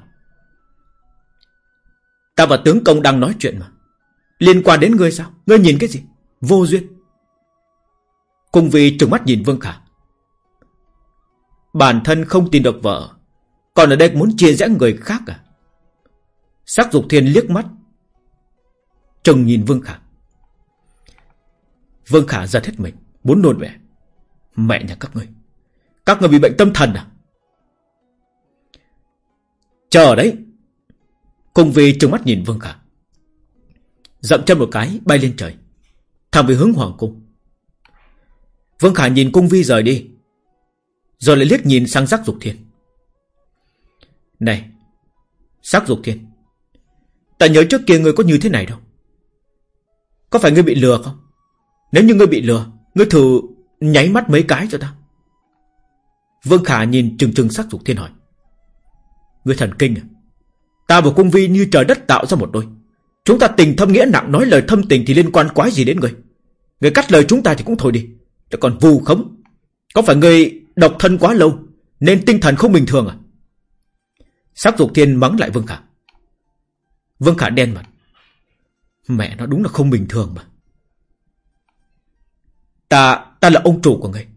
Ta và tướng công đang nói chuyện mà. Liên quan đến ngươi sao? Ngươi nhìn cái gì? Vô duyên. Cung vi trừng mắt nhìn Vương Khả. Bản thân không tin được vợ, Còn ở đây muốn chia rẽ người khác à? Sắc dục thiên liếc mắt. Trừng nhìn Vương Khả. Vương Khả giật hết mình Muốn nôn mẹ, Mẹ nhà các ngươi Các người bị bệnh tâm thần à? Chờ đấy. Cùng vì trừng mắt nhìn Vương Khả. Dậm chân một cái bay lên trời. Thẳng về hướng Hoàng Cung. Vương Khả nhìn Cung Vi rời đi Rồi lại liếc nhìn sang sắc dục thiên. Này Sắc dục thiên Ta nhớ trước kia ngươi có như thế này đâu. Có phải ngươi bị lừa không? Nếu như ngươi bị lừa, Ngươi thử nháy mắt mấy cái cho ta. Vương Khả nhìn trừng trừng sắc dục thiên hỏi. Ngươi thần kinh à? Ta và cung vi như trời đất tạo ra một đôi. Chúng ta tình thâm nghĩa nặng, Nói lời thâm tình thì liên quan quái gì đến ngươi? Người cắt lời chúng ta thì cũng thôi đi. Chứ còn vù khống, Có phải ngươi độc thân quá lâu Nên tinh thần không bình thường à? Sắc dục thiên mắng lại Vương Khả. Vương Khả đen mặt Mẹ nó đúng là không bình thường mà. Ta, ta là ông chủ của ngươi.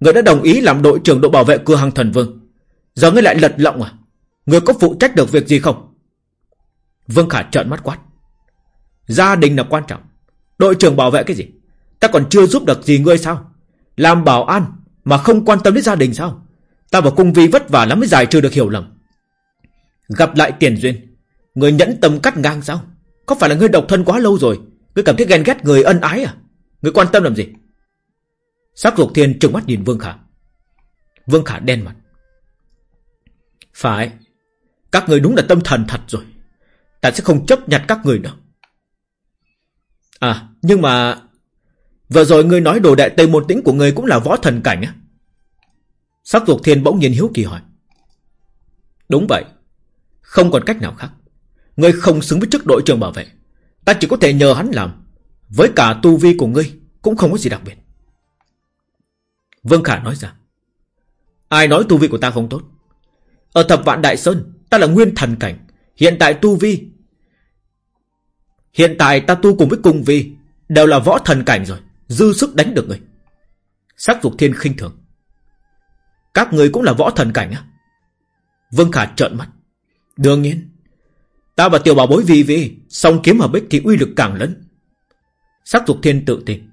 Ngươi đã đồng ý làm đội trưởng đội bảo vệ cửa hàng thần vương. Giờ ngươi lại lật lọng à? Ngươi có phụ trách được việc gì không? Vương Khả trợn mắt quát. Gia đình là quan trọng. Đội trưởng bảo vệ cái gì? Ta còn chưa giúp được gì ngươi sao? Làm bảo an mà không quan tâm đến gia đình sao? Ta và cung vi vất vả lắm mới giải trừ được hiểu lầm. Gặp lại tiền duyên. Người nhẫn tâm cắt ngang sao? Có phải là ngươi độc thân quá lâu rồi? Ngươi cảm thấy ghen ghét người ân ái à? Ngươi quan tâm làm gì? Sắc dục thiên trừng mắt nhìn Vương Khả. Vương Khả đen mặt. Phải. Các người đúng là tâm thần thật rồi. Ta sẽ không chấp nhận các người đâu À nhưng mà Vừa rồi ngươi nói đồ đệ Tây Môn Tĩnh của ngươi cũng là võ thần cảnh á. Sắc dục thiên bỗng nhiên hiếu kỳ hỏi. Đúng vậy. Không còn cách nào khác. Ngươi không xứng với chức đội trưởng bảo vệ. Ta chỉ có thể nhờ hắn làm. Với cả tu vi của ngươi Cũng không có gì đặc biệt. Vương Khả nói ra. Ai nói tu vi của ta không tốt? Ở thập vạn Đại Sơn, Ta là nguyên thần cảnh. Hiện tại tu vi, Hiện tại ta tu cùng với cung vi Đều là võ thần cảnh rồi. Dư sức đánh được người Sắc dục thiên khinh thường. Các người cũng là võ thần cảnh á? Vương Khả trợn mắt. Đương nhiên Ta và tiểu bảo bối vi vi, Song kiếm hợp bích thì uy lực càng lớn. Sắc dục thiên tự tin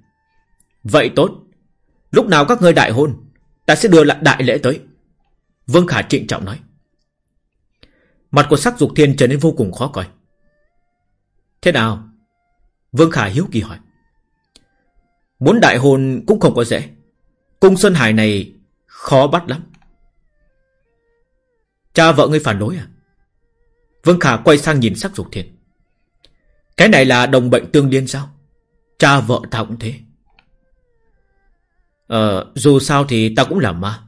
Vậy tốt. Lúc nào các ngươi đại hôn, Ta sẽ đưa lại đại lễ tới. Vương Khả trịnh trọng nói. Mặt của sắc dục thiên trở nên vô cùng khó coi. Thế nào? Vương Khả hiếu kỳ hỏi. Muốn đại hôn cũng không có dễ. Cung Sơn Hải này khó bắt lắm. Cha vợ ngươi phản đối à? Vương Khả quay sang nhìn sắc dục thiên Cái này là đồng bệnh tương liên sao? Cha vợ ta cũng thế. Ờ dù sao thì ta cũng là ma.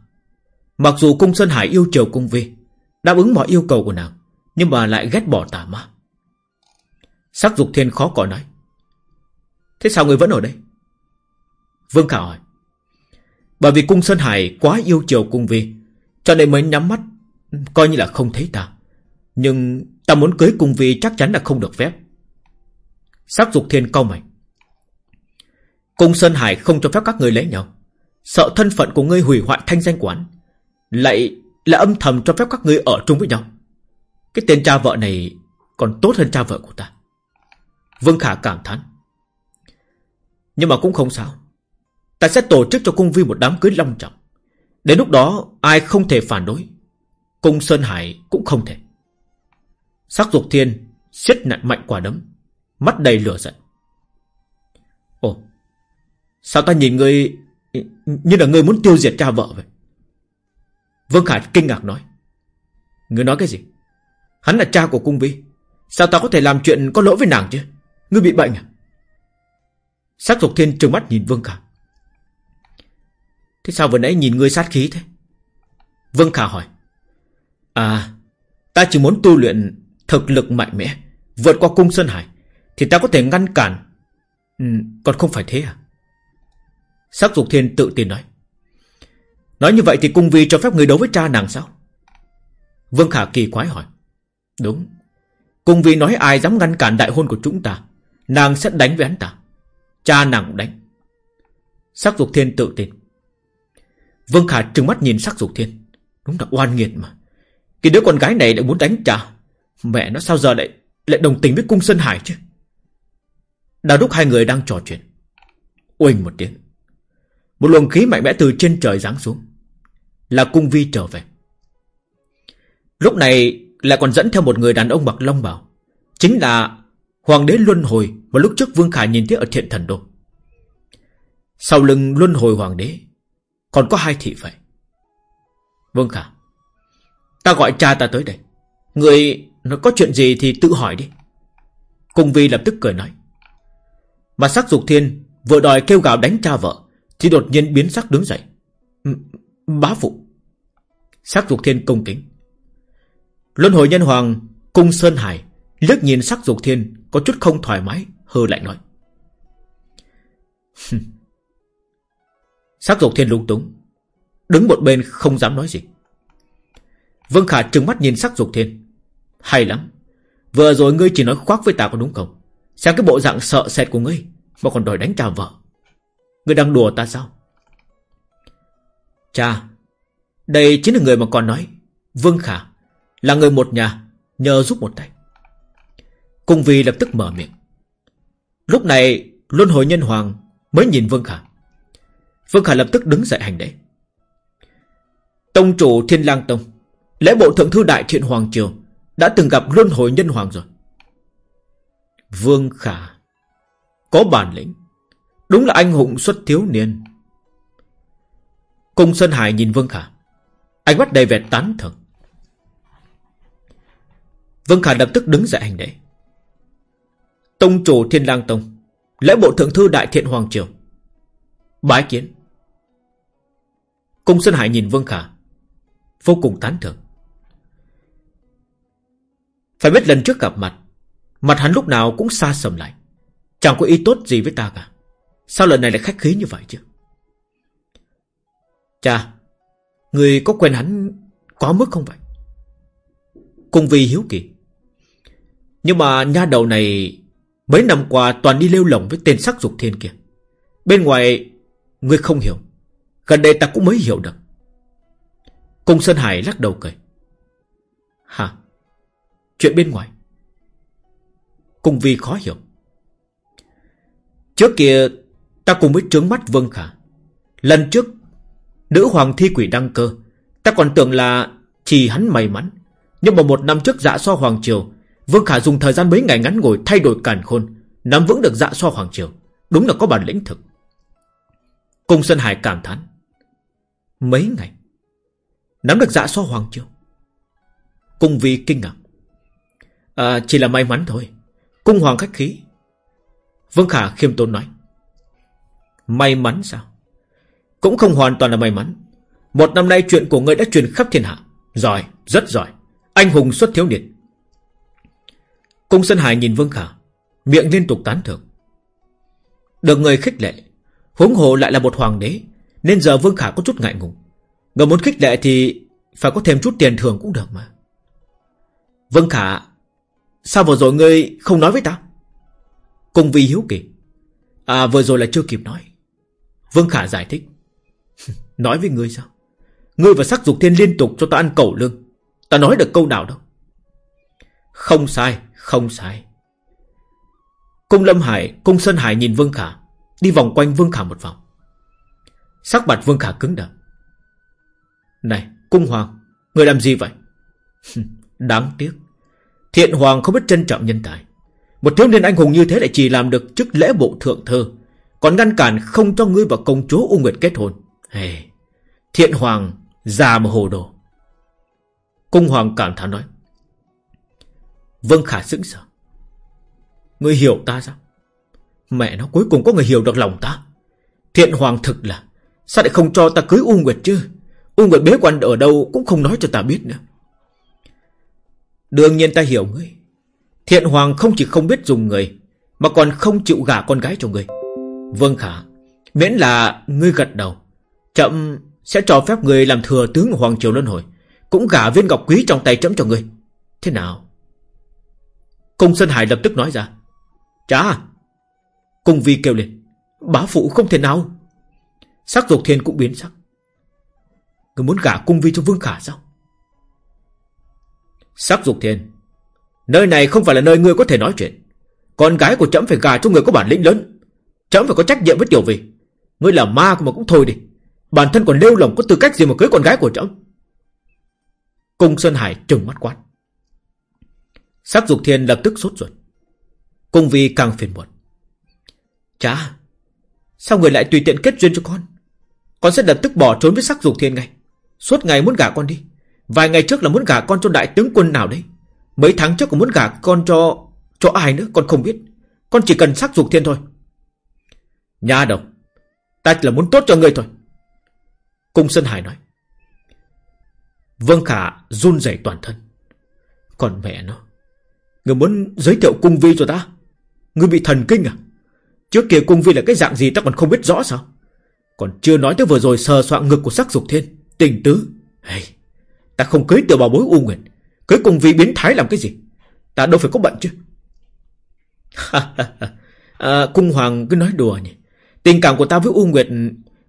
Mặc dù cung Sơn Hải yêu chiều cung vi, Đáp ứng mọi yêu cầu của nàng, Nhưng mà lại ghét bỏ tà ma. Sắc dục thiên khó có nói. Thế sao người vẫn ở đây? Vương Khả hỏi. Bởi vì cung Sơn Hải quá yêu chiều cung vi, Cho nên mới nhắm mắt, Coi như là không thấy ta. Nhưng ta muốn cưới cung vi chắc chắn là không được phép. Sắc dục thiên câu mày. Cung Sơn Hải không cho phép các người lấy nhau Sợ thân phận của ngươi hủy hoại thanh danh quán. Lại là âm thầm cho phép các ngươi ở chung với nhau. Cái tên cha vợ này Còn tốt hơn cha vợ của ta. Vương Khả cảm thán. Nhưng mà cũng không sao. Ta sẽ tổ chức cho cung vi một đám cưới long trọng. Đến lúc đó, ai không thể phản đối, Cung Sơn Hải cũng không thể. Sắc dục thiên siết nặng mạnh quả đấm, Mắt đầy lửa giận. Ồ, Sao ta nhìn ngươi, Như là ngươi muốn tiêu diệt cha vợ vậy? Vương Khải kinh ngạc nói. Ngươi nói cái gì? Hắn là cha của cung vi Sao ta có thể làm chuyện có lỗi với nàng chứ? Ngươi bị bệnh à? Sắc dục thiên trừng mắt nhìn Vương Khả Thế sao vừa nãy nhìn ngươi sát khí thế? Vương Khả hỏi. À Ta chỉ muốn tu luyện thực lực mạnh mẽ Vượt qua cung Sơn Hải Thì ta có thể ngăn cản. Ừ, Còn không phải thế à? Sắc dục thiên tự tin nói. Nói như vậy thì cung vi cho phép người đấu với cha nàng sao? Vương Khả kỳ quái hỏi. Đúng. Cung vi nói ai dám ngăn cản đại hôn của chúng ta Nàng sẽ đánh với hắn ta. Cha nàng cũng đánh. Sắc dục thiên tự tin. Vương Khả trừng mắt nhìn sắc dục thiên. Đúng là oan nghiệt mà. Cái đứa con gái này lại muốn đánh cha. Mẹ nó sao giờ lại lại đồng tình với cung Sơn Hải chứ? Đào đúc hai người đang trò chuyện, Uỳnh một tiếng. Một luồng khí mạnh mẽ từ trên trời giáng xuống, Là cung vi trở về. Lúc này lại còn dẫn theo một người đàn ông mặc long bào, Chính là Hoàng đế Luân Hồi Mà lúc trước Vương khải nhìn thấy ở thiện thần đô Sau lưng Luân Hồi Hoàng đế, Còn có hai thị vệ. Vương Khả Ta gọi cha ta tới đây. Người nó có chuyện gì thì tự hỏi đi. Cung Vi lập tức cười nói. Mà sắc dục thiên Vừa đòi kêu gào đánh cha vợ, Thì đột nhiên biến sắc đứng dậy. Bá phụ. Sắc dục thiên công kính. Luân hồi nhân hoàng, Cung Sơn Hải liếc nhìn sắc dục thiên Có chút không thoải mái Hơ lại nói. Sắc dục thiên lung túng, Đứng một bên không dám nói gì. Vương Khả trừng mắt nhìn sắc dục thiên. Hay lắm. Vừa rồi ngươi chỉ nói khoác với ta có đúng không? Xem cái bộ dạng sợ sệt của ngươi, Mà còn đòi đánh cha vợ. Ngươi đang đùa ta sao? Cha, Đây chính là người mà còn nói. Vương Khả Là người một nhà, Nhờ giúp một tay. Cung Vi lập tức mở miệng. Lúc này, Luân hồi nhân hoàng Mới nhìn Vương Khả. Vương Khả lập tức đứng dậy hành lễ. Tông chủ Thiên Lang Tông, Lễ bộ thượng thư đại thiện hoàng triều đã từng gặp luân hồi nhân hoàng rồi. Vương Khả Có bản lĩnh. Đúng là anh hùng xuất thiếu niên. Cung Sơn Hải nhìn Vương Khả. Ánh mắt đầy vẻ tán thưởng. Vương Khả lập tức đứng dậy hành lễ. Tông chủ Thiên Lang Tông, Lễ bộ thượng thư đại thiện hoàng triều. Bái kiến. Cung Sơn Hải nhìn Vương Khả. Vô cùng tán thưởng phải biết lần trước gặp mặt Mặt hắn lúc nào cũng xa sầm lại. Chẳng có ý tốt gì với ta cả. Sao lần này lại khách khí như vậy chứ? Cha Người có quen hắn quá mức không vậy? Cùng vì hiếu kỳ. Nhưng mà nha đầu này Mấy năm qua toàn đi lêu lỏng với tên sắc dục thiên kia. Bên ngoài, người không hiểu. Gần đây ta cũng mới hiểu được. Cung Sơn Hải lắc đầu cười. Hả? Chuyện bên ngoài. Cung Vi khó hiểu. Trước kia, Ta cùng với trướng mắt Vương Khả. Lần trước, Nữ hoàng thi quỷ đăng cơ. Ta còn tưởng là chỉ hắn may mắn. Nhưng mà một năm trước dạ so hoàng triều, Vương Khả dùng thời gian mấy ngày ngắn ngồi thay đổi càn khôn, Nắm vững được dạ so hoàng triều. Đúng là có bản lĩnh thực. Cung Sơn Hải cảm thán. Mấy ngày? Nắm được dạ so hoàng triều. Cung Vi kinh ngạc. À chỉ là may mắn thôi. Cung hoàng khách khí. Vương Khả khiêm tốn nói. May mắn sao? Cũng không hoàn toàn là may mắn. Một năm nay chuyện của ngươi đã truyền khắp thiên hạ. Giỏi, rất giỏi. Anh hùng xuất thiếu niên. Cung Sơn Hải nhìn Vương Khả Miệng liên tục tán thưởng. Được người khích lệ Huống hồ lại là một hoàng đế Nên giờ Vương Khả có chút ngại ngùng. Người muốn khích lệ thì Phải có thêm chút tiền thưởng cũng được mà. Vương Khả Sao vừa rồi ngươi không nói với ta? Cung Vi hiếu kỳ. À vừa rồi là chưa kịp nói. Vương Khả giải thích. (laughs) Nói với ngươi sao? Ngươi và sắc dục thiên liên tục cho ta ăn cẩu lương. Ta nói được câu nào đâu. Không sai Không sai. Cung Lâm Hải, Cung Sơn Hải nhìn Vương Khả, Đi vòng quanh Vương Khả một vòng. Sắc mặt Vương Khả cứng đờ. Này, Cung Hoàng, Người làm gì vậy? (laughs) Đáng tiếc. Thiện Hoàng không biết trân trọng nhân tài. Một thiếu niên anh hùng như thế lại chỉ làm được chức lễ bộ thượng thơ Còn ngăn cản không cho ngươi và công chúa U Nguyệt kết hôn. Hey, Thiện Hoàng già mà hồ đồ. Cung Hoàng cảm thán nói Vâng Khả sững sờ Ngươi hiểu ta sao? Mẹ nó cuối cùng có người hiểu được lòng ta. Thiện Hoàng thực là Sao lại không cho ta cưới U Nguyệt chứ? U Nguyệt bế quan ở đâu cũng không nói cho ta biết nữa. Đương nhiên ta hiểu ngươi. Thiện Hoàng không chỉ không biết dùng người, Mà còn không chịu gả con gái cho ngươi. Vâng Khả, Miễn là ngươi gật đầu, Chậm sẽ cho phép ngươi làm thừa tướng Hoàng Triều Luân Hồi, Cũng gả viên ngọc quý trong tay chấm cho ngươi. Thế nào? Cung Sơn Hải lập tức nói ra. Chà! Cung Vi kêu lên. Bá phụ không thể nào. Sắc dục thiên cũng biến sắc. Ngươi muốn gả cung vi cho Vương Khả sao? Sắc dục thiên. Nơi này không phải là nơi ngươi có thể nói chuyện. Con gái của trẫm phải gả cho người có bản lĩnh lớn. Trẫm phải có trách nhiệm với tiểu vi Ngươi là ma mà cũng thôi đi. Bản thân còn lêu lỏng có tư cách gì mà cưới con gái của trẫm? Cung Sơn Hải trừng mắt quát. Sắc dục thiên lập tức sốt ruột. Cung vi càng phiền muộn. Chà, Sao người lại tùy tiện kết duyên cho con? Con sẽ lập tức bỏ trốn với sắc dục thiên ngay. Suốt ngày muốn gả con đi. Vài ngày trước là muốn gả con cho đại tướng quân nào đấy. Mấy tháng trước còn muốn gả con cho Cho ai nữa con không biết. Con chỉ cần sắc dục thiên thôi. Nhà đầu Ta chỉ là muốn tốt cho người thôi. Cung Sơn Hải nói Vương Khả run rẩy toàn thân. Còn mẹ nó Người muốn giới thiệu cung vi cho ta? Người bị thần kinh à? Trước kia cung vi là cái dạng gì ta còn không biết rõ sao? Còn chưa nói tới vừa rồi sờ soạn ngực của sắc dục thiên Tình tứ. Hey, Ta không cưới tiểu bảo bối U Nguyệt. Cưới cung vi biến thái làm cái gì? Ta đâu phải có bận chứ. (laughs) À, Cung Hoàng cứ nói đùa nhỉ. Tình cảm của ta với U Nguyệt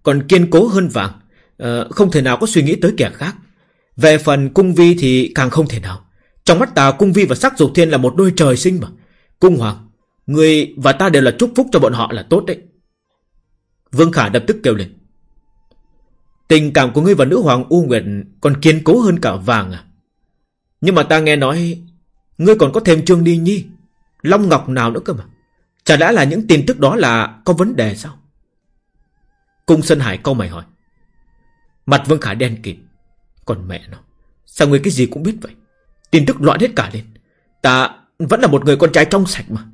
Còn kiên cố hơn vàng. À, Không thể nào có suy nghĩ tới kẻ khác. Về phần cung vi thì càng không thể nào. Trong mắt ta cung vi và sắc dục thiên là một đôi trời sinh mà. Cung Hoàng Người và ta đều là chúc phúc cho bọn họ là tốt đấy. Vương Khả đập tức kêu lên. Tình cảm của ngươi và nữ hoàng U Nguyệt Còn kiên cố hơn cả vàng à? Nhưng mà ta nghe nói Ngươi còn có thêm Trương Đi Nhi. Long Ngọc nào nữa cơ mà? Chả đã là những tin tức đó là có vấn đề sao? Cung Sơn Hải câu mày hỏi. Mặt Vương Khả đen kịt. Còn mẹ nó Sao ngươi cái gì cũng biết vậy? Tin tức loạn hết cả lên. Ta vẫn là một người con trai trong sạch mà.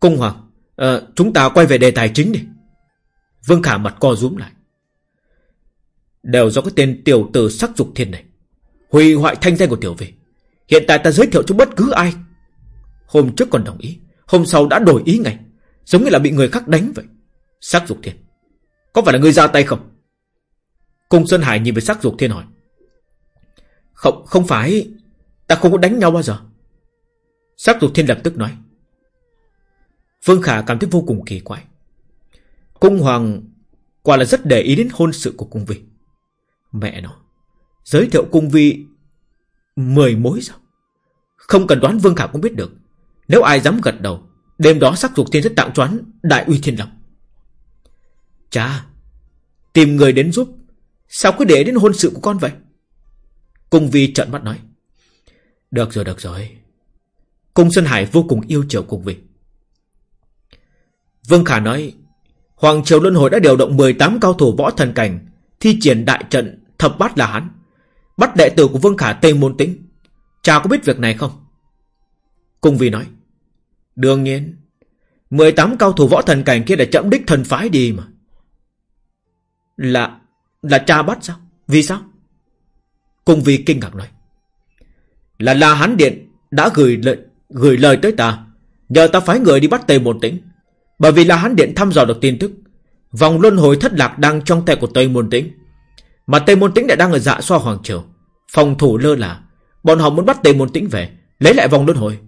Cung Hoàng à, Chúng ta quay về đề tài chính đi. Vương Khả mặt co rúm lại. Đều do cái tên tiểu tử sắc dục thiên này Hủy hoại thanh danh của tiểu về Hiện tại ta giới thiệu cho bất cứ ai. Hôm trước còn đồng ý Hôm sau đã đổi ý ngay. Giống như là bị người khác đánh vậy. Sắc dục thiên Có phải là người ra tay không? Cung Sơn Hải nhìn về sắc dục thiên hỏi. Không, không phải. Ta không có đánh nhau bao giờ. Sắc dục thiên lập tức nói. Vương Khả cảm thấy vô cùng kỳ quái. Cung Hoàng Quả là rất để ý đến hôn sự của cung vi. Mẹ nó, Giới thiệu cung vi Mười mối sao? Không cần đoán Vương Khả cũng biết được. Nếu ai dám gật đầu, Đêm đó sắc dục thiên sẽ tặng choán Đại uy thiên long. Cha Tìm người đến giúp. Sao cứ để đến hôn sự của con vậy? Cung vi trợn mắt nói. Được rồi được rồi. Cung Sơn Hải vô cùng yêu chiều Cung vi. Vương Khả nói Hoàng Triều Luân Hồi đã điều động 18 cao thủ võ thần cảnh Thi triển đại trận thập bát là hắn Bắt đệ tử của Vương Khả Tây Môn Tĩnh. Cha có biết việc này không? Cung Vi nói Đương nhiên 18 cao thủ võ thần cảnh kia đã chậm đích thần phái đi mà. Là Là cha bắt sao? Vì sao? Cung Vi kinh ngạc nói Là La Hán Điện đã gửi lời, gửi lời tới ta Nhờ ta phái người đi bắt Tây Môn Tĩnh. Bởi vì là hắn Điện thăm dò được tin tức. Vòng luân hồi thất lạc đang trong tay của Tây Môn Tĩnh. Mà Tây Môn Tĩnh lại đang ở dạ xoa Hoàng Triều. Phòng thủ lơ là. Bọn họ muốn bắt Tây Môn Tĩnh về, Lấy lại vòng luân hồi.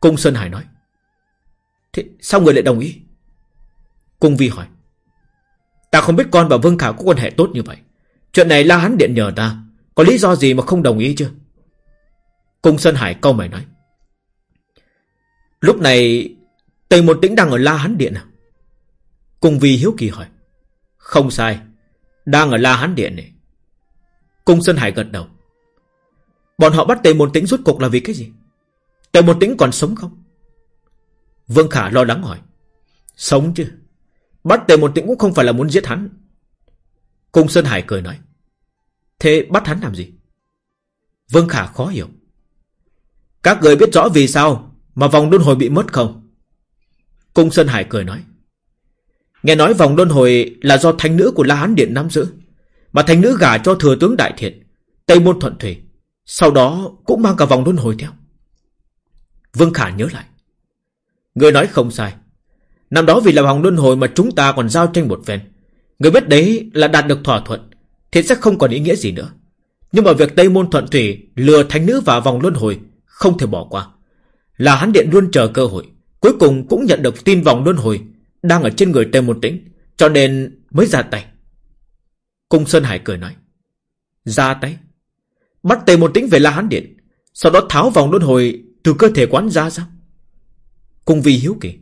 Cung Sơn Hải nói. Thế sao người lại đồng ý? Cung Vi hỏi. Ta không biết con và Vương Khả có quan hệ tốt như vậy. Chuyện này La Hán Điện nhờ ta. Có lý do gì mà không đồng ý chứ? Cung Sơn Hải câu mày nói. Lúc này Tây Môn Tĩnh đang ở La Hán Điện à Cung Vi hiếu kỳ hỏi Không sai, Đang ở La Hán Điện này Cung Sơn Hải gật đầu Bọn họ bắt Tây Môn Tĩnh rút cục là vì cái gì Tề Môn tĩnh còn sống không? Vương Khả lo lắng hỏi. Sống chứ. Bắt tề Môn tĩnh cũng không phải là muốn giết hắn. Cung Sơn Hải cười nói. Thế bắt hắn làm gì? Vương Khả khó hiểu. Các người biết rõ vì sao mà vòng luân hồi bị mất không? Cung Sơn Hải cười nói. Nghe nói vòng luân hồi là do thánh nữ của La Hán Điện nắm giữ. Mà thánh nữ gả cho thừa tướng Đại Thiện, Tây Môn Thuận Thủy. Sau đó cũng mang cả vòng luân hồi theo. Vương Khả nhớ lại. Người nói không sai. Năm đó vì là vòng luân hồi mà chúng ta còn giao tranh một phen. Người biết đấy là đạt được thỏa thuận. Thì sẽ không còn ý nghĩa gì nữa. Nhưng mà việc Tây Môn Thuận Thủy lừa thánh nữ vào vòng luân hồi không thể bỏ qua. Là hắn điện luôn chờ cơ hội. Cuối cùng cũng nhận được tin vòng luân hồi, đang ở trên người Tề Môn Tĩnh. Cho nên mới ra tay. Cung Sơn Hải cười nói. Ra tay? Bắt Tề Môn Tĩnh về La Hán Điện. Sau đó tháo vòng luân hồi từ cơ thể quán ra sao? Cung vi hiếu kỳ.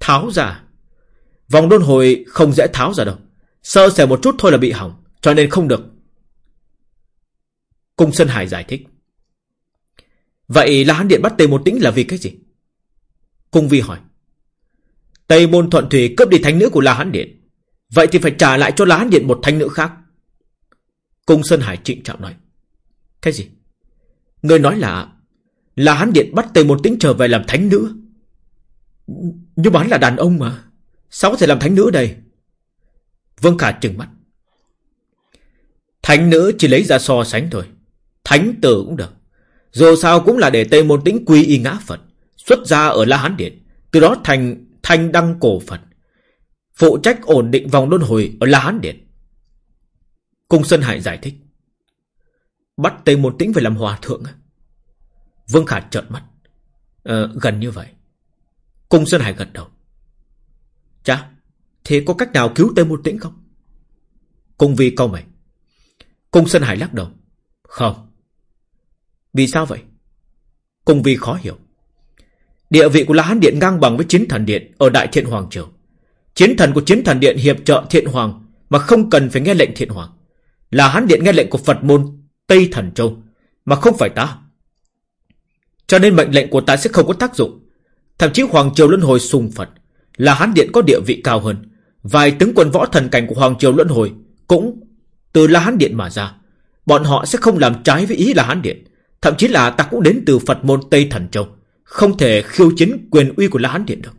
Tháo ra. Vòng luân hồi không dễ tháo ra đâu. Sơ sẻ một chút thôi là bị hỏng. Cho nên không được. Cung Sơn Hải giải thích. Vậy là hắn điện bắt Tề Môn Tĩnh là vì cái gì? Cung Vi hỏi. Tây Môn Thuận Thủy cướp đi thánh nữ của La Hán Điện. Vậy thì phải trả lại cho La Hán Điện một thánh nữ khác. Cung Sơn Hải trịnh trọng nói. Cái gì? Người nói là là hắn điện bắt Tây Môn Tĩnh trở về làm thánh nữ Nhưng mà hắn là đàn ông mà Sao có thể làm thánh nữ đây Vương Khả trừng mắt Thánh nữ chỉ lấy ra so sánh thôi Thánh tử cũng được Dù sao cũng là để Tây Môn Tĩnh quy y ngã Phật Xuất ra ở La Hán Điện Từ đó thành thành đăng cổ Phật Phụ trách ổn định vòng luân hồi Ở La Hán Điện Cung Sơn Hải giải thích Bắt Tây Môn Tĩnh phải làm hòa thượng Vương Khả trợn mắt. Ờ, gần như vậy. Cung Sơn Hải gật đầu. Chà, thế có cách nào cứu Tây Môn Tĩnh không? Cung Vi câu mày. Cung Sơn Hải lắc đầu. Không. Vì sao vậy? Cung Vi khó hiểu. Địa vị của La Hán Điện ngang bằng với Chiến Thần Điện ở Đại Thiện Hoàng Triều. Chiến thần của Chiến Thần Điện hiệp trợ Thiện Hoàng mà không cần phải nghe lệnh Thiện Hoàng. La Hán Điện nghe lệnh của Phật môn Tây Thần Châu mà không phải ta. Cho nên mệnh lệnh của ta sẽ không có tác dụng Thậm chí Hoàng Triều Luân Hồi sùng Phật Là Hán Điện có địa vị cao hơn Vài tướng quân võ thần cảnh của Hoàng Triều Luân Hồi Cũng từ La Hán Điện mà ra Bọn họ sẽ không làm trái với ý La Hán Điện Thậm chí là ta cũng đến từ Phật môn Tây Thần Châu không thể khiêu chiến quyền uy của La Hán Điện được.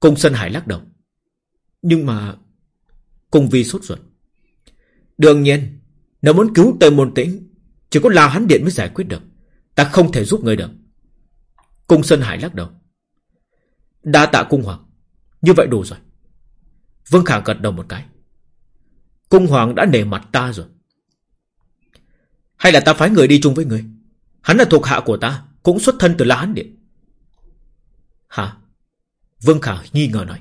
Cung Sơn Hải lắc đầu. Nhưng mà Cung Vi sốt ruột. Đương nhiên, Nếu muốn cứu Tây Môn Tĩnh, Chỉ có La Hán Điện mới giải quyết được. Ta không thể giúp người được. Cung Sơn Hải lắc đầu. Đa tạ cung hoàng. Như vậy đủ rồi. Vương Khả gật đầu một cái. Cung hoàng đã nể mặt ta rồi. Hay là ta phái người đi chung với người? Hắn là thuộc hạ của ta. Cũng xuất thân từ La Hán Điện. Hả? Vương Khả nghi ngờ nói.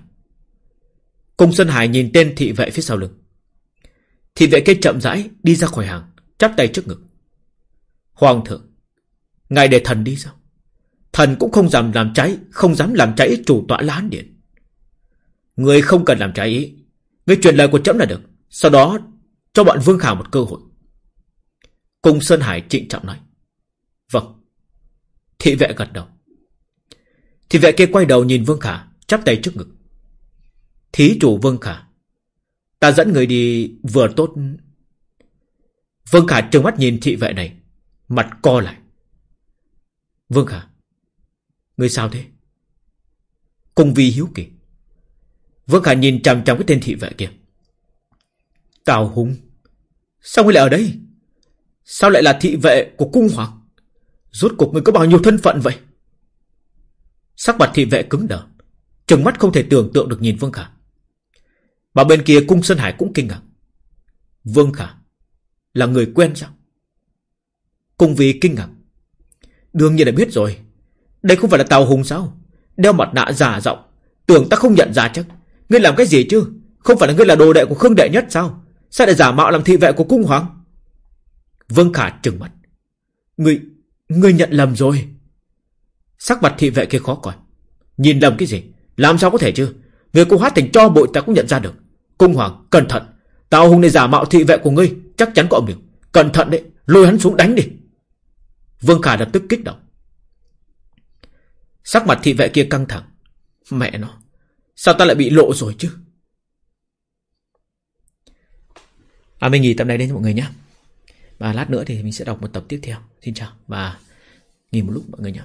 Cung Xuân Hải nhìn tên thị vệ phía sau lưng. Thị vệ kia chậm rãi Đi ra khỏi hàng, Chắp tay trước ngực. Hoàng thượng, Ngài để thần đi sao? Thần cũng không dám làm cháy Không dám làm cháy chủ tọa La Hán Điện. Người không cần làm trái ý. Người truyền lời của chấm là được. Sau đó, cho bọn Vương Khả một cơ hội. Cung Sơn Hải trịnh trọng nói. Thị vệ gật đầu. Thị vệ kia quay đầu nhìn Vương Khả, Chắp tay trước ngực. Thí chủ Vương Khả, Ta dẫn người đi vừa tốt. Vương Khả trừng mắt nhìn thị vệ này, Mặt co lại. Vương Khả, Người sao thế? Cung vi hiếu kỳ. Vương Khả nhìn chằm chằm cái tên thị vệ kia. Tào Hùng Sao ngươi lại ở đây? Sao lại là thị vệ của cung hoàng? Rốt cuộc người có bao nhiêu thân phận vậy? Sắc mặt thị vệ cứng đờ, Trừng mắt không thể tưởng tượng được nhìn Vương Khả. Mà bên kia cung Sơn Hải cũng kinh ngạc. Vương Khả Là người quen sao? Cung vì kinh ngạc. Đương nhiên đã biết rồi. Đây không phải là Tào Hùng sao? Đeo mặt nạ giả giọng, Tưởng ta không nhận ra chắc Ngươi làm cái gì chứ? Không phải là ngươi là đồ đệ của Khương Đệ Nhất sao? Sao lại giả mạo làm thị vệ của cung hoàng? Vương Khả trừng mặt Ngươi Ngươi nhận lầm rồi. Sắc mặt thị vệ kia khó coi. Nhìn lầm cái gì? Làm sao có thể chứ? Người cung hát thành cho bội ta cũng nhận ra được. Cung hoàng, cẩn thận. Tào hùng này giả mạo thị vệ của ngươi, Chắc chắn có miệng. Cẩn thận đấy, Lôi hắn xuống đánh đi. Vương Khả lập tức kích động. Sắc mặt thị vệ kia căng thẳng. Mẹ nó, Sao ta lại bị lộ rồi chứ? À mình nghỉ tạm này đến cho mọi người nhé. Và lát nữa thì mình sẽ đọc một tập tiếp theo. Xin chào và nghỉ một lúc mọi người nhé.